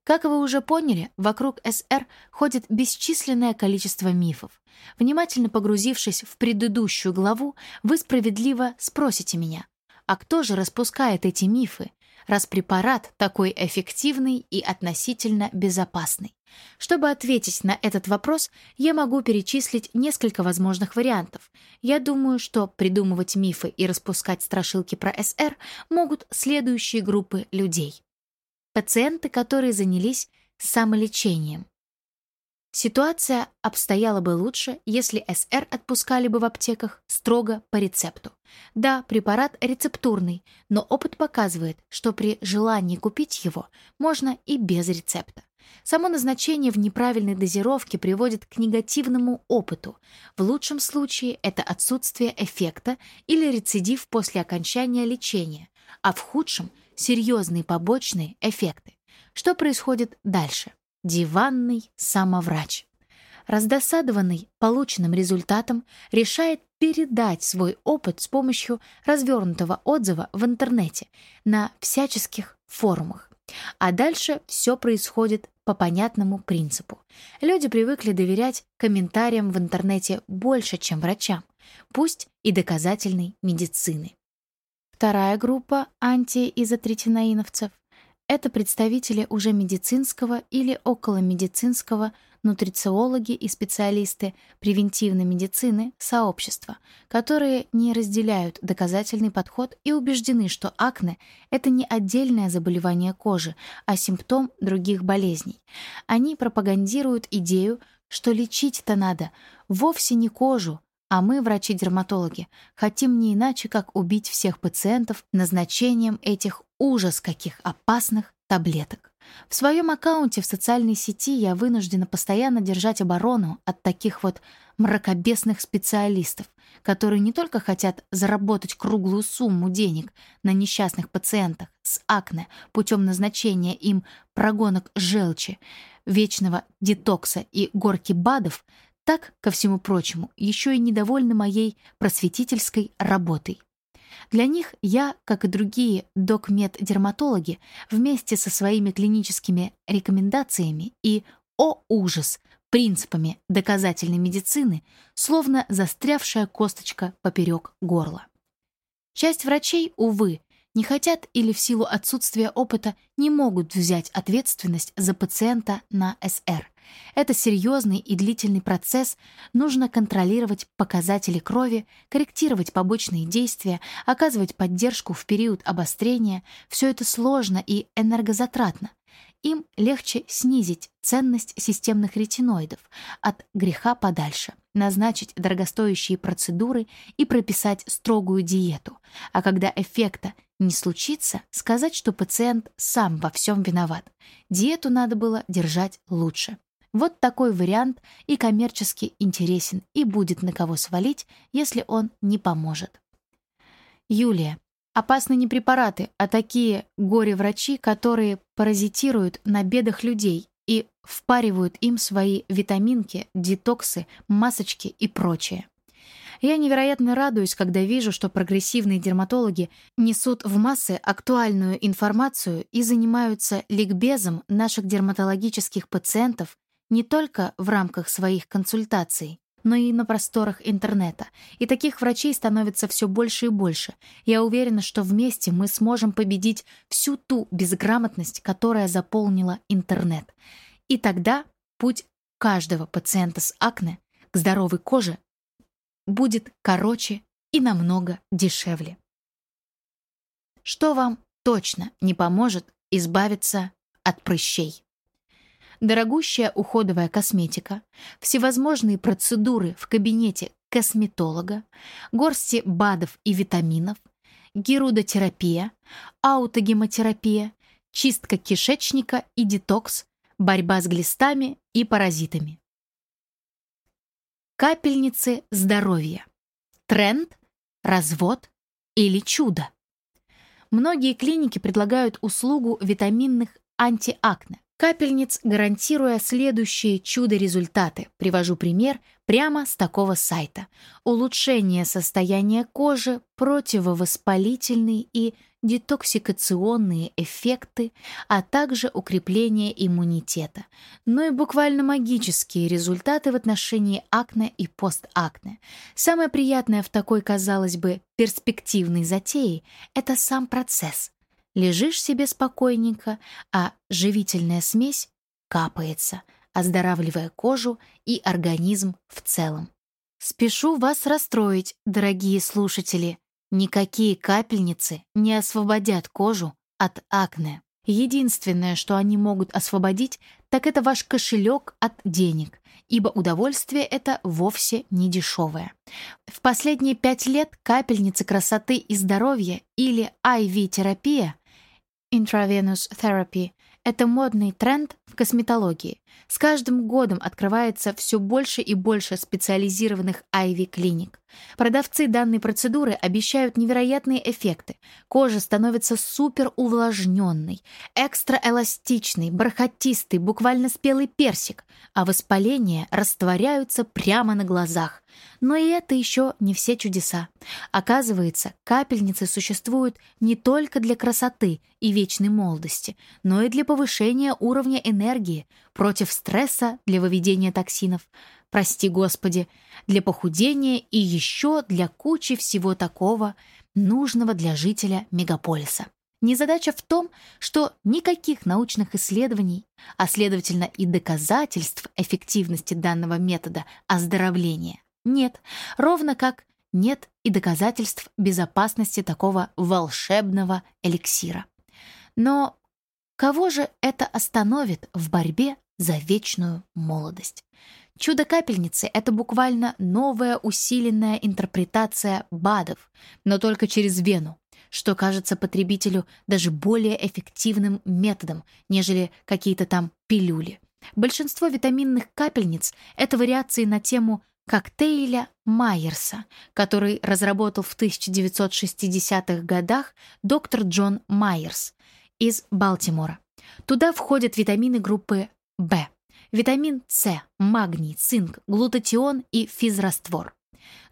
S2: Как вы уже поняли, вокруг СР ходит бесчисленное количество мифов. Внимательно погрузившись в предыдущую главу, вы справедливо спросите меня, а кто же распускает эти мифы, раз препарат такой эффективный и относительно безопасный? Чтобы ответить на этот вопрос, я могу перечислить несколько возможных вариантов. Я думаю, что придумывать мифы и распускать страшилки про СР могут следующие группы людей. Пациенты, которые занялись самолечением. Ситуация обстояла бы лучше, если СР отпускали бы в аптеках строго по рецепту. Да, препарат рецептурный, но опыт показывает, что при желании купить его можно и без рецепта. Само назначение в неправильной дозировке приводит к негативному опыту. В лучшем случае это отсутствие эффекта или рецидив после окончания лечения, а в худшем — серьезные побочные эффекты. Что происходит дальше? Диванный самоврач. Раздосадованный полученным результатом решает передать свой опыт с помощью развернутого отзыва в интернете на всяческих форумах. А дальше все происходит по понятному принципу. Люди привыкли доверять комментариям в интернете больше, чем врачам, пусть и доказательной медицины. Вторая группа антиизотретинаиновцев – это представители уже медицинского или околомедицинского нутрициологи и специалисты превентивной медицины сообщества, которые не разделяют доказательный подход и убеждены, что акне — это не отдельное заболевание кожи, а симптом других болезней. Они пропагандируют идею, что лечить-то надо вовсе не кожу, а мы, врачи-дерматологи, хотим не иначе, как убить всех пациентов назначением этих ужас каких опасных таблеток. В своем аккаунте в социальной сети я вынуждена постоянно держать оборону от таких вот мракобесных специалистов, которые не только хотят заработать круглую сумму денег на несчастных пациентах с акне путем назначения им прогонок желчи, вечного детокса и горки БАДов, так, ко всему прочему, еще и недовольны моей просветительской работой. Для них я, как и другие докмед-дерматологи, вместе со своими клиническими рекомендациями и, о ужас, принципами доказательной медицины, словно застрявшая косточка поперек горла. Часть врачей, увы, не хотят или в силу отсутствия опыта не могут взять ответственность за пациента на СР. Это серьезный и длительный процесс, нужно контролировать показатели крови, корректировать побочные действия, оказывать поддержку в период обострения. Все это сложно и энергозатратно. Им легче снизить ценность системных ретиноидов от греха подальше, назначить дорогостоящие процедуры и прописать строгую диету. А когда эффекта не случится, сказать, что пациент сам во всем виноват. Диету надо было держать лучше. Вот такой вариант и коммерчески интересен, и будет на кого свалить, если он не поможет. Юлия. Опасны не препараты, а такие горе-врачи, которые паразитируют на бедах людей и впаривают им свои витаминки, детоксы, масочки и прочее. Я невероятно радуюсь, когда вижу, что прогрессивные дерматологи несут в массы актуальную информацию и занимаются ликбезом наших дерматологических пациентов не только в рамках своих консультаций, но и на просторах интернета. И таких врачей становится все больше и больше. Я уверена, что вместе мы сможем победить всю ту безграмотность, которая заполнила интернет. И тогда путь каждого пациента с акне к здоровой коже будет короче и намного дешевле. Что вам точно не поможет избавиться от прыщей? Дорогущая уходовая косметика, всевозможные процедуры в кабинете косметолога, горсти БАДов и витаминов, герудотерапия, аутогемотерапия, чистка кишечника и детокс, борьба с глистами и паразитами. Капельницы здоровья. Тренд, развод или чудо. Многие клиники предлагают услугу витаминных антиакне, капельниц, гарантируя следующие чудо-результаты. Привожу пример прямо с такого сайта. Улучшение состояния кожи, противовоспалительные и детоксикационные эффекты, а также укрепление иммунитета. Но и буквально магические результаты в отношении акне и постакне. Самое приятное в такой, казалось бы, перспективной затее — это сам процесс — Лежишь себе спокойненько, а живительная смесь капается, оздоравливая кожу и организм в целом. Спешу вас расстроить, дорогие слушатели. Никакие капельницы не освободят кожу от акне. Единственное, что они могут освободить, так это ваш кошелек от денег, ибо удовольствие это вовсе не дешевое. В последние пять лет капельницы красоты и здоровья или IV-терапия Intravenous Therapy — это модный тренд в косметологии. С каждым годом открывается все больше и больше специализированных IV-клиник. Продавцы данной процедуры обещают невероятные эффекты. Кожа становится супер увлажненной, экстраэластичной, бархатистой, буквально спелый персик, а воспаления растворяются прямо на глазах. Но и это еще не все чудеса. Оказывается, капельницы существуют не только для красоты и вечной молодости, но и для повышения уровня энергии, против стресса для выведения токсинов, прости господи, для похудения и еще для кучи всего такого, нужного для жителя мегаполиса. Незадача в том, что никаких научных исследований, а следовательно и доказательств эффективности данного метода оздоровления нет, ровно как нет и доказательств безопасности такого волшебного эликсира. Но кого же это остановит в борьбе за вечную молодость? Чудо капельницы — это буквально новая усиленная интерпретация БАДов, но только через вену, что кажется потребителю даже более эффективным методом, нежели какие-то там пилюли. Большинство витаминных капельниц — это вариации на тему коктейля Майерса, который разработал в 1960-х годах доктор Джон Майерс из Балтимора. Туда входят витамины группы В, витамин С, магний, цинк, глутатион и физраствор.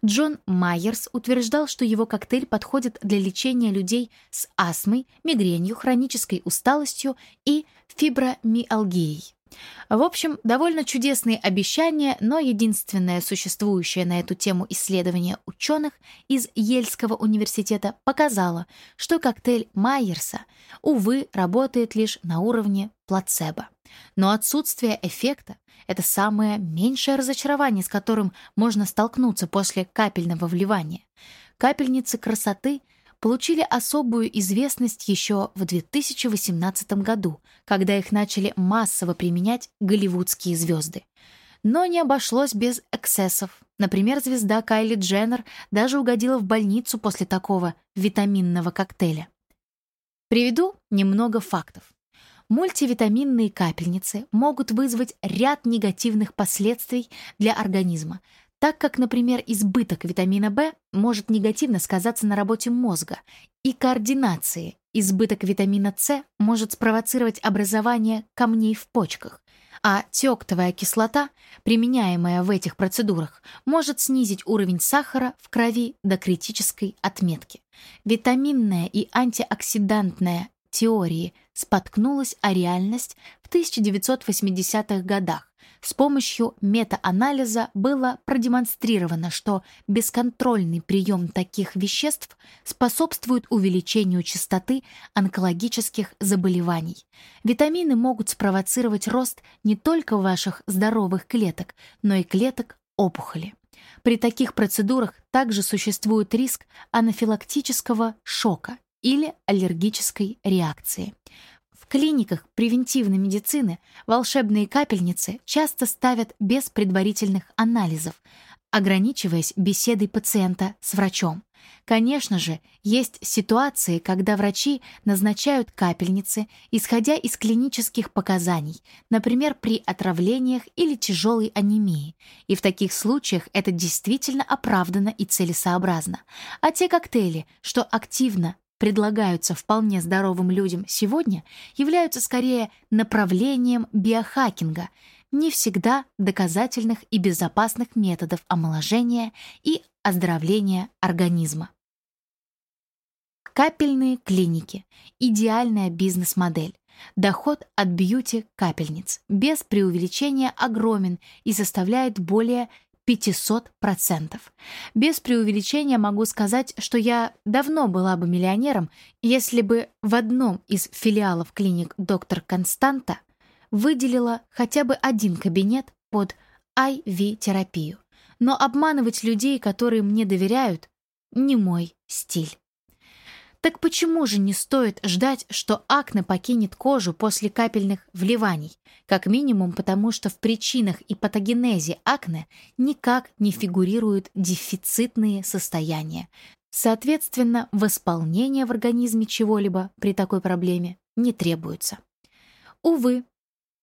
S2: Джон Майерс утверждал, что его коктейль подходит для лечения людей с астмой, мигренью, хронической усталостью и фибромиалгией. В общем, довольно чудесные обещания, но единственное существующее на эту тему исследование ученых из Ельского университета показало, что коктейль Майерса, увы, работает лишь на уровне плацебо. Но отсутствие эффекта — это самое меньшее разочарование, с которым можно столкнуться после капельного вливания. Капельницы красоты — получили особую известность еще в 2018 году, когда их начали массово применять голливудские звезды. Но не обошлось без эксцессов. Например, звезда Кайли Дженнер даже угодила в больницу после такого витаминного коктейля. Приведу немного фактов. Мультивитаминные капельницы могут вызвать ряд негативных последствий для организма, так как, например, избыток витамина В может негативно сказаться на работе мозга и координации. Избыток витамина С может спровоцировать образование камней в почках, а тёктовая кислота, применяемая в этих процедурах, может снизить уровень сахара в крови до критической отметки. Витаминная и антиоксидантная теории споткнулась о реальность в 1980-х годах, с помощью метаанализа было продемонстрировано, что бесконтрольный прием таких веществ способствует увеличению частоты онкологических заболеваний. Витамины могут спровоцировать рост не только ваших здоровых клеток, но и клеток опухоли. При таких процедурах также существует риск анафилактического шока или аллергической реакции клиниках превентивной медицины волшебные капельницы часто ставят без предварительных анализов, ограничиваясь беседой пациента с врачом. Конечно же, есть ситуации, когда врачи назначают капельницы, исходя из клинических показаний, например, при отравлениях или тяжелой анемии. И в таких случаях это действительно оправдано и целесообразно. А те коктейли, что активно предлагаются вполне здоровым людям сегодня, являются скорее направлением биохакинга, не всегда доказательных и безопасных методов омоложения и оздоровления организма. Капельные клиники – идеальная бизнес-модель. Доход от бьюти-капельниц без преувеличения огромен и составляет более 500%. Без преувеличения могу сказать, что я давно была бы миллионером, если бы в одном из филиалов клиник доктор Константа выделила хотя бы один кабинет под IV-терапию. Но обманывать людей, которые мне доверяют, не мой стиль. Так почему же не стоит ждать, что акне покинет кожу после капельных вливаний? Как минимум потому, что в причинах и патогенезе акне никак не фигурируют дефицитные состояния. Соответственно, восполнение в организме чего-либо при такой проблеме не требуется. Увы,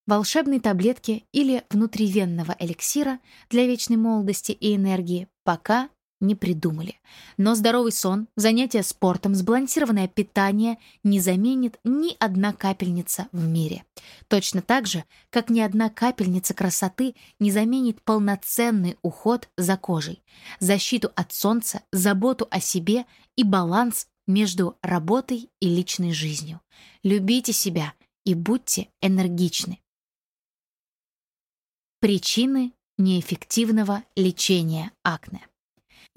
S2: волшебной таблетки или внутривенного эликсира для вечной молодости и энергии пока не придумали. Но здоровый сон, занятия спортом, сбалансированное питание не заменит ни одна капельница в мире. Точно так же, как ни одна капельница красоты не заменит полноценный уход за кожей, защиту от солнца, заботу о себе и баланс между работой и личной жизнью. Любите себя и будьте энергичны. Причины неэффективного лечения акне.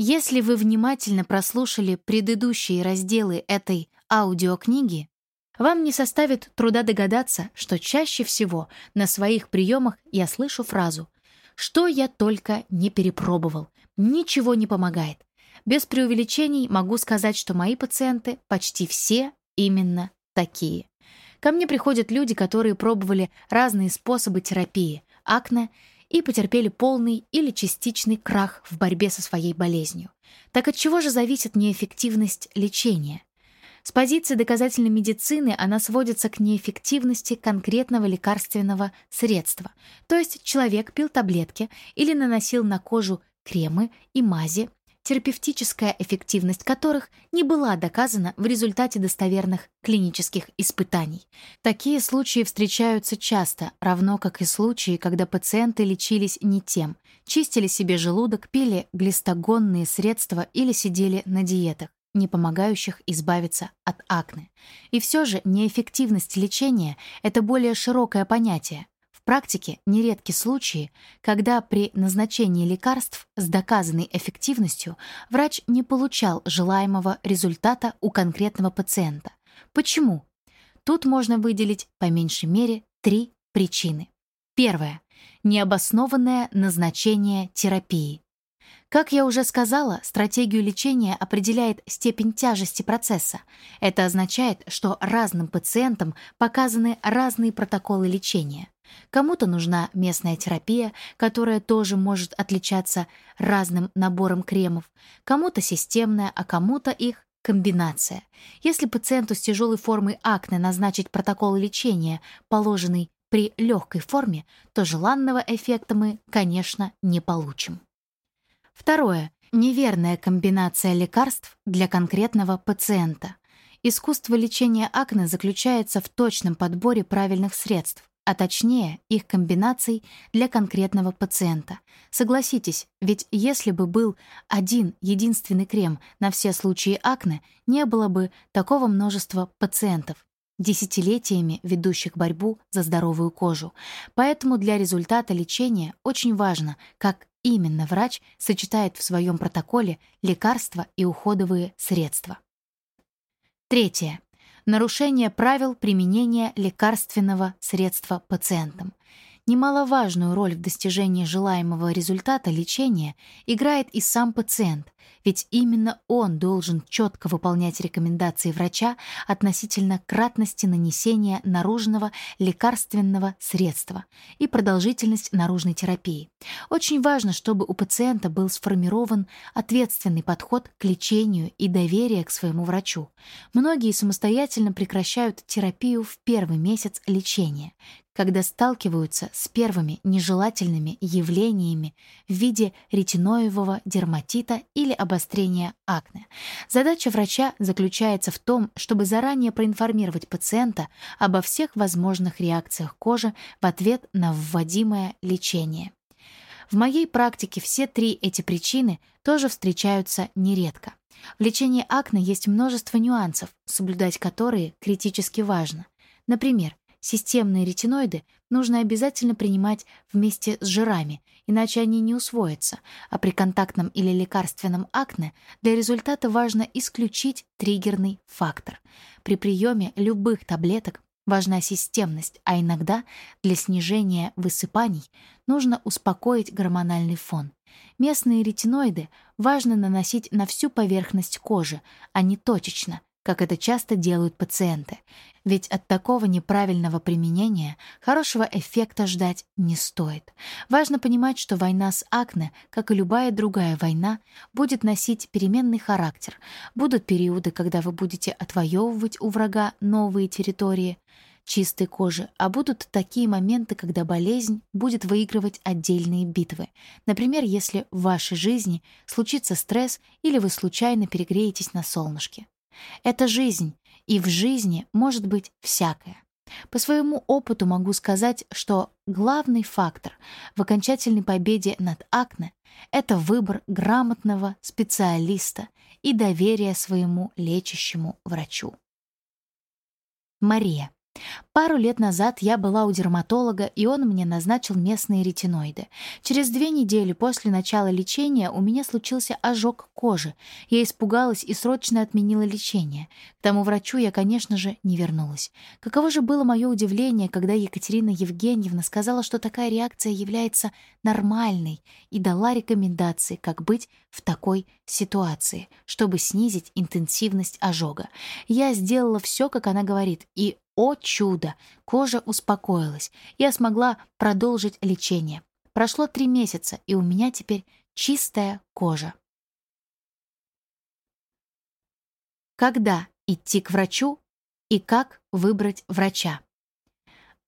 S2: Если вы внимательно прослушали предыдущие разделы этой аудиокниги, вам не составит труда догадаться, что чаще всего на своих приемах я слышу фразу «Что я только не перепробовал, ничего не помогает». Без преувеличений могу сказать, что мои пациенты почти все именно такие. Ко мне приходят люди, которые пробовали разные способы терапии – акне – и потерпели полный или частичный крах в борьбе со своей болезнью. Так от чего же зависит неэффективность лечения? С позиции доказательной медицины она сводится к неэффективности конкретного лекарственного средства. То есть человек пил таблетки или наносил на кожу кремы и мази, терапевтическая эффективность которых не была доказана в результате достоверных клинических испытаний. Такие случаи встречаются часто, равно как и случаи, когда пациенты лечились не тем, чистили себе желудок, пили глистогонные средства или сидели на диетах не помогающих избавиться от акне. И все же неэффективность лечения — это более широкое понятие, практике нередки случаи, когда при назначении лекарств с доказанной эффективностью врач не получал желаемого результата у конкретного пациента. Почему? Тут можно выделить по меньшей мере три причины. Первое. Необоснованное назначение терапии. Как я уже сказала, стратегию лечения определяет степень тяжести процесса. Это означает, что разным пациентам показаны разные протоколы лечения. Кому-то нужна местная терапия, которая тоже может отличаться разным набором кремов, кому-то системная, а кому-то их комбинация. Если пациенту с тяжелой формой акне назначить протокол лечения, положенный при легкой форме, то желанного эффекта мы, конечно, не получим. Второе. Неверная комбинация лекарств для конкретного пациента. Искусство лечения акне заключается в точном подборе правильных средств, а точнее их комбинаций для конкретного пациента. Согласитесь, ведь если бы был один единственный крем на все случаи акне, не было бы такого множества пациентов, десятилетиями ведущих борьбу за здоровую кожу. Поэтому для результата лечения очень важно, как именно врач сочетает в своем протоколе лекарства и уходовые средства. Третье нарушение правил применения лекарственного средства пациентам. Немаловажную роль в достижении желаемого результата лечения играет и сам пациент, ведь именно он должен четко выполнять рекомендации врача относительно кратности нанесения наружного лекарственного средства и продолжительность наружной терапии. Очень важно, чтобы у пациента был сформирован ответственный подход к лечению и доверие к своему врачу. Многие самостоятельно прекращают терапию в первый месяц лечения, когда сталкиваются с первыми нежелательными явлениями в виде ретиноевого дерматита или обострения акне. Задача врача заключается в том, чтобы заранее проинформировать пациента обо всех возможных реакциях кожи в ответ на вводимое лечение. В моей практике все три эти причины тоже встречаются нередко. В лечении акне есть множество нюансов, соблюдать которые критически важно. Например, Системные ретиноиды нужно обязательно принимать вместе с жирами, иначе они не усвоятся, а при контактном или лекарственном акне для результата важно исключить триггерный фактор. При приеме любых таблеток важна системность, а иногда для снижения высыпаний нужно успокоить гормональный фон. Местные ретиноиды важно наносить на всю поверхность кожи, а не точечно, как это часто делают пациенты. Ведь от такого неправильного применения хорошего эффекта ждать не стоит. Важно понимать, что война с акне, как и любая другая война, будет носить переменный характер. Будут периоды, когда вы будете отвоевывать у врага новые территории,
S1: чистой кожи, а будут такие моменты, когда болезнь будет выигрывать отдельные битвы. Например, если в вашей жизни случится стресс или вы случайно перегреетесь на солнышке. Это жизнь, и в жизни может быть всякое. По своему опыту могу сказать, что главный фактор в окончательной победе над акне — это выбор грамотного специалиста и доверие своему лечащему врачу. Мария. Пару лет назад я была у дерматолога, и он мне назначил местные ретиноиды. Через две недели после начала лечения у меня случился ожог кожи. Я испугалась и срочно отменила лечение. К тому врачу я, конечно же, не вернулась. Каково же было мое удивление, когда Екатерина Евгеньевна сказала, что такая реакция является нормальной и дала рекомендации, как быть в такой ситуации, чтобы снизить интенсивность ожога. Я сделала все, как она говорит, и о чудо! Кожа успокоилась. Я смогла продолжить лечение. Прошло три месяца, и у меня теперь чистая кожа. Когда идти к врачу и как выбрать врача?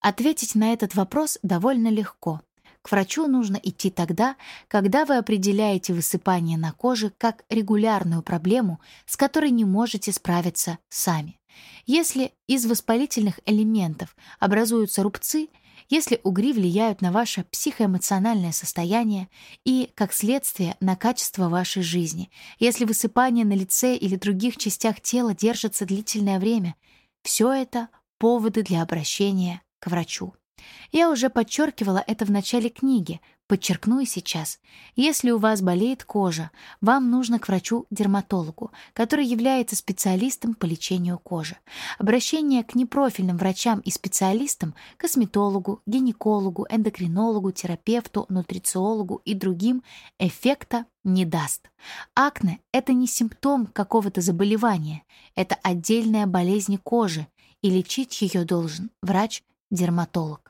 S1: Ответить на этот вопрос довольно легко. К врачу нужно идти тогда, когда вы определяете высыпание на коже как регулярную проблему, с которой не можете справиться сами. Если из воспалительных элементов образуются рубцы, если угри влияют на ваше психоэмоциональное состояние и, как следствие, на качество вашей жизни, если высыпание на лице или других частях тела держится длительное время, все это поводы для обращения к врачу. Я уже подчеркивала это в начале книги, Подчеркну и сейчас. Если у вас болеет кожа, вам нужно к врачу-дерматологу, который является специалистом по лечению кожи. Обращение к непрофильным врачам и специалистам, косметологу, гинекологу, эндокринологу, терапевту, нутрициологу и другим эффекта не даст. Акне — это не симптом какого-то заболевания, это отдельная болезнь кожи, и лечить ее должен врач-дерматолог.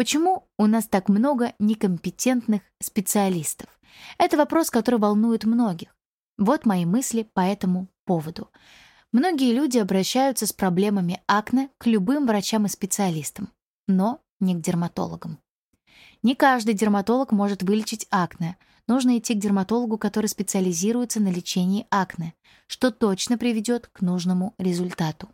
S1: Почему у нас так много некомпетентных специалистов? Это вопрос, который волнует многих. Вот мои мысли по этому поводу. Многие люди обращаются с проблемами акне к любым врачам и специалистам, но не к дерматологам. Не каждый дерматолог может вылечить акне. Нужно идти к дерматологу, который специализируется на лечении акне, что точно приведет к нужному результату.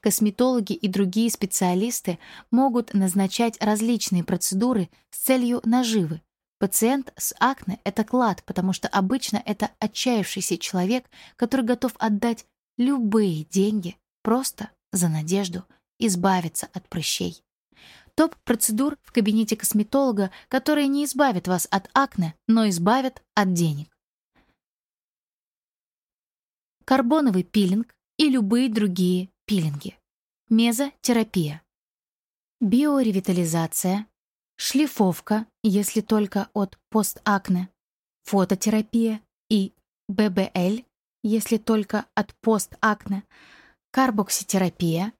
S1: Косметологи и другие специалисты могут назначать различные процедуры с целью наживы. Пациент с акне — это клад, потому что обычно это отчаявшийся человек, который готов отдать любые деньги просто за надежду избавиться от прыщей. Топ-процедур в кабинете косметолога, которые не избавят вас от акне, но избавят от денег. Карбоновый пилинг и любые другие пилинги. Мезотерапия. Биоревитализация. Шлифовка, если только от постакне. Фототерапия и ББЛ, если только от постакне. Карбокситерапия.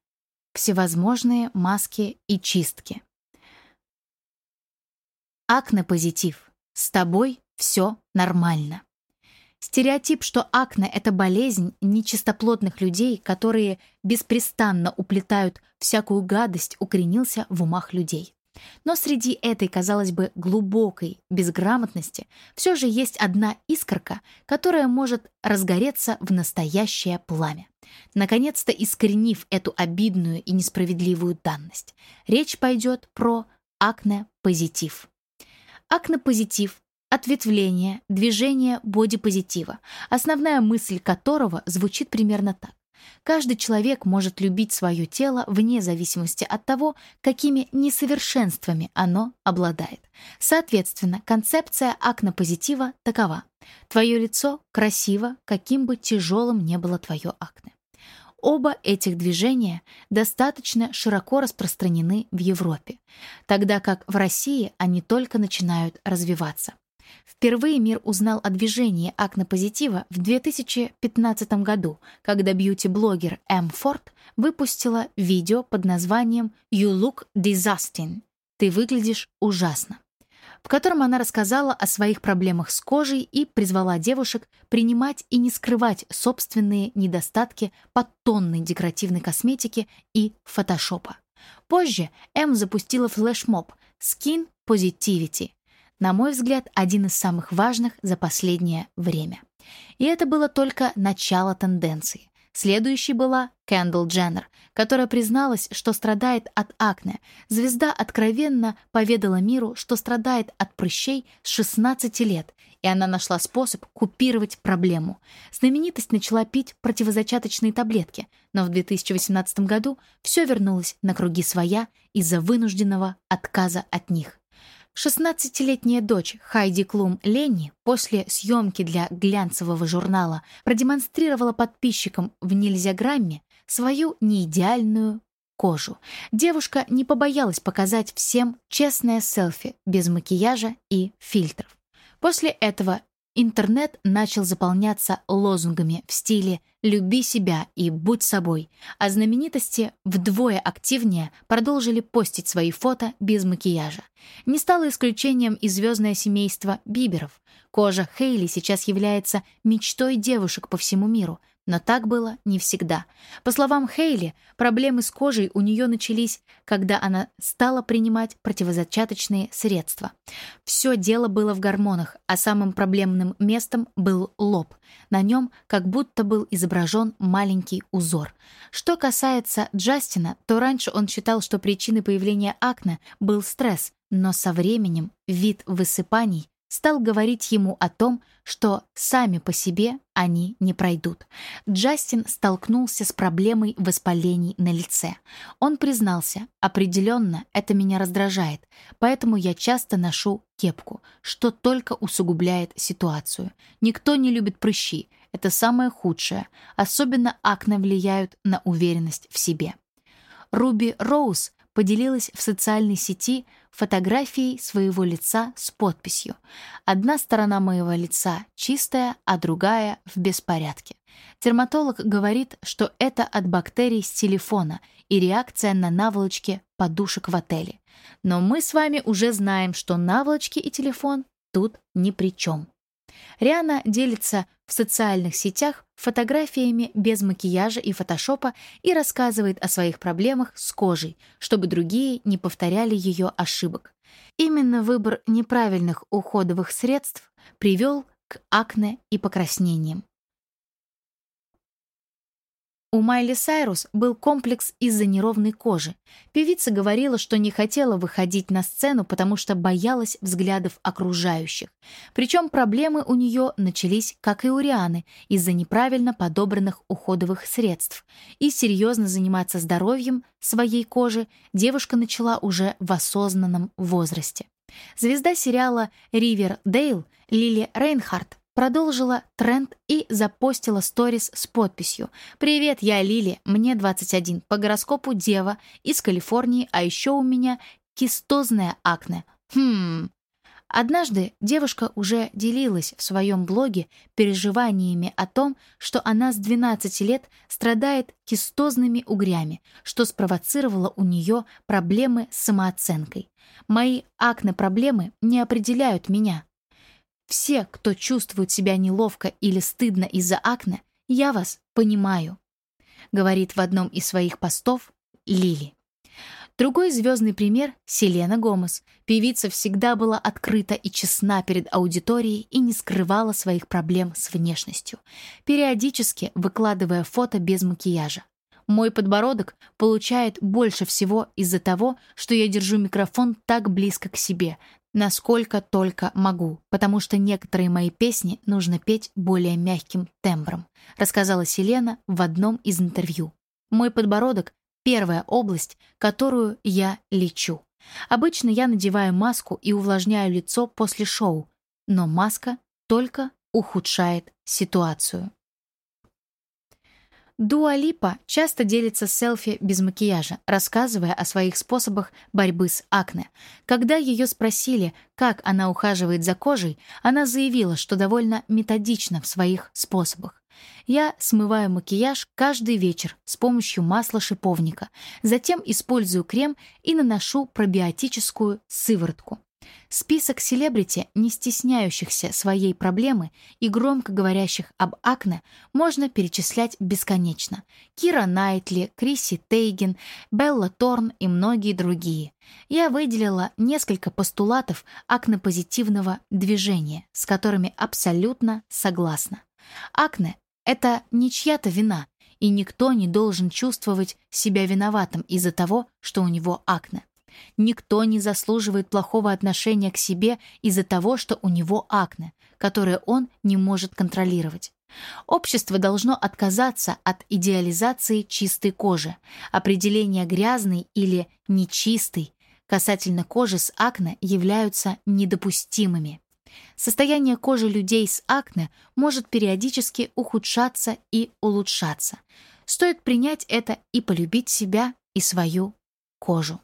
S1: Всевозможные маски и чистки. Акне-позитив. С тобой все нормально. Стереотип, что акне — это болезнь нечистоплотных людей, которые беспрестанно уплетают всякую гадость, укоренился в умах людей. Но среди этой, казалось бы, глубокой безграмотности все же есть одна искорка, которая может разгореться в настоящее пламя. Наконец-то искоренив эту обидную и несправедливую данность, речь пойдет про акне-позитив. Акне-позитив Ответвление, движение бодипозитива, основная мысль которого звучит примерно так. Каждый человек может любить свое тело вне зависимости от того, какими несовершенствами оно обладает. Соответственно, концепция акнопозитива такова. Твое лицо красиво, каким бы тяжелым не было твое акне. Оба этих движения достаточно широко распространены в Европе, тогда как в России они только начинают развиваться. Впервые мир узнал о движении акнопозитива в 2015 году, когда бьюти-блогер Эм Форд выпустила видео под названием «You look disgusting» — «Ты выглядишь ужасно», в котором она рассказала о своих проблемах с кожей и призвала девушек принимать и не скрывать собственные недостатки под тонной декоративной косметики и фотошопа.
S2: Позже М запустила флешмоб Skin Positivity. На мой взгляд, один из самых важных за последнее время. И это было только начало тенденции. Следующей была Кэндалл Дженнер, которая призналась, что страдает от акне. Звезда откровенно поведала миру, что страдает от прыщей с 16 лет, и она нашла способ купировать проблему. Знаменитость начала пить противозачаточные таблетки, но в 2018 году все вернулось на круги своя из-за вынужденного отказа от них. 16-летняя дочь Хайди Клум Ленни после съемки для глянцевого журнала продемонстрировала подписчикам в нельзяграмме свою неидеальную кожу. Девушка не побоялась показать всем честное селфи без макияжа и фильтров. После этого Интернет начал заполняться лозунгами в стиле «люби себя и будь собой», а знаменитости вдвое активнее продолжили постить свои фото без макияжа. Не стало исключением и звездное семейство Биберов. Кожа Хейли сейчас является мечтой девушек по всему миру, но так было не всегда. По словам Хейли, проблемы с кожей у нее начались, когда она стала принимать противозачаточные средства. Все дело было в гормонах, а самым проблемным местом был лоб. На нем как будто был изображен маленький узор. Что касается Джастина, то раньше он считал, что причиной появления акне был стресс, но со временем вид высыпаний стал говорить ему о том, что сами по себе они не пройдут. Джастин столкнулся с проблемой воспалений на лице. Он признался, определенно это меня раздражает, поэтому я часто ношу кепку, что только усугубляет ситуацию. Никто не любит прыщи, это самое худшее, особенно акне влияют на уверенность в себе. Руби Роуз поделилась в социальной сети фотографией своего лица с подписью «Одна сторона моего лица чистая, а другая в беспорядке». Дерматолог говорит, что это от бактерий с телефона и реакция на наволочки подушек в отеле. Но мы с вами уже знаем, что наволочки и телефон тут ни при чем. Риана делится в социальных сетях фотографиями без макияжа и фотошопа и рассказывает о своих проблемах с кожей, чтобы другие не повторяли ее ошибок. Именно выбор неправильных уходовых средств привел к акне и покраснениям. У Майли Сайрус был комплекс из-за неровной кожи. Певица говорила, что не хотела выходить на сцену, потому что боялась взглядов окружающих. Причем проблемы у нее начались, как и у Рианы, из-за неправильно подобранных уходовых средств. И серьезно заниматься здоровьем своей кожи девушка начала уже в осознанном возрасте. Звезда сериала «Ривердейл» Лили Рейнхард продолжила тренд и запостила сторис с подписью «Привет, я Лили, мне 21, по гороскопу Дева, из Калифорнии, а еще у меня кистозное акне». Хм... Однажды девушка уже делилась в своем блоге переживаниями о том, что она с 12 лет страдает кистозными угрями, что спровоцировало у нее проблемы с самооценкой. «Мои акне-проблемы не определяют меня», все, кто чувствует себя неловко или стыдно из-за акне, я вас понимаю», — говорит в одном из своих постов Лили. Другой звездный пример — Селена Гомес. Певица всегда была открыта и честна перед аудиторией и не скрывала своих проблем с внешностью, периодически выкладывая фото без макияжа. Мой подбородок получает больше всего из-за того, что я держу микрофон так близко к себе, насколько только могу, потому что некоторые мои песни нужно петь более мягким тембром, рассказала Селена в одном из интервью. Мой подбородок — первая область, которую я лечу. Обычно я надеваю маску и увлажняю лицо после шоу, но маска только ухудшает ситуацию. Дуа Липа часто делится селфи без макияжа, рассказывая о своих способах борьбы с акне. Когда ее спросили, как она ухаживает за кожей, она заявила, что довольно методична в своих способах. Я смываю макияж каждый вечер с помощью масла шиповника, затем использую крем и наношу пробиотическую сыворотку. Список селебрити, не стесняющихся своей проблемы и громко говорящих об акне, можно перечислять бесконечно. Кира Найтли, Криси Тейген, Белла Торн и многие другие. Я выделила несколько постулатов акне-позитивного движения, с которыми абсолютно согласна. Акне — это не чья-то вина, и никто не должен чувствовать себя виноватым из-за того, что у него акне. Никто не заслуживает плохого отношения к себе из-за того, что у него акне, которое он не может контролировать. Общество должно отказаться от идеализации чистой кожи, определения грязной или нечистой касательно кожи с акне являются недопустимыми. Состояние кожи людей с акне может периодически ухудшаться и улучшаться. Стоит принять это и полюбить себя и свою кожу.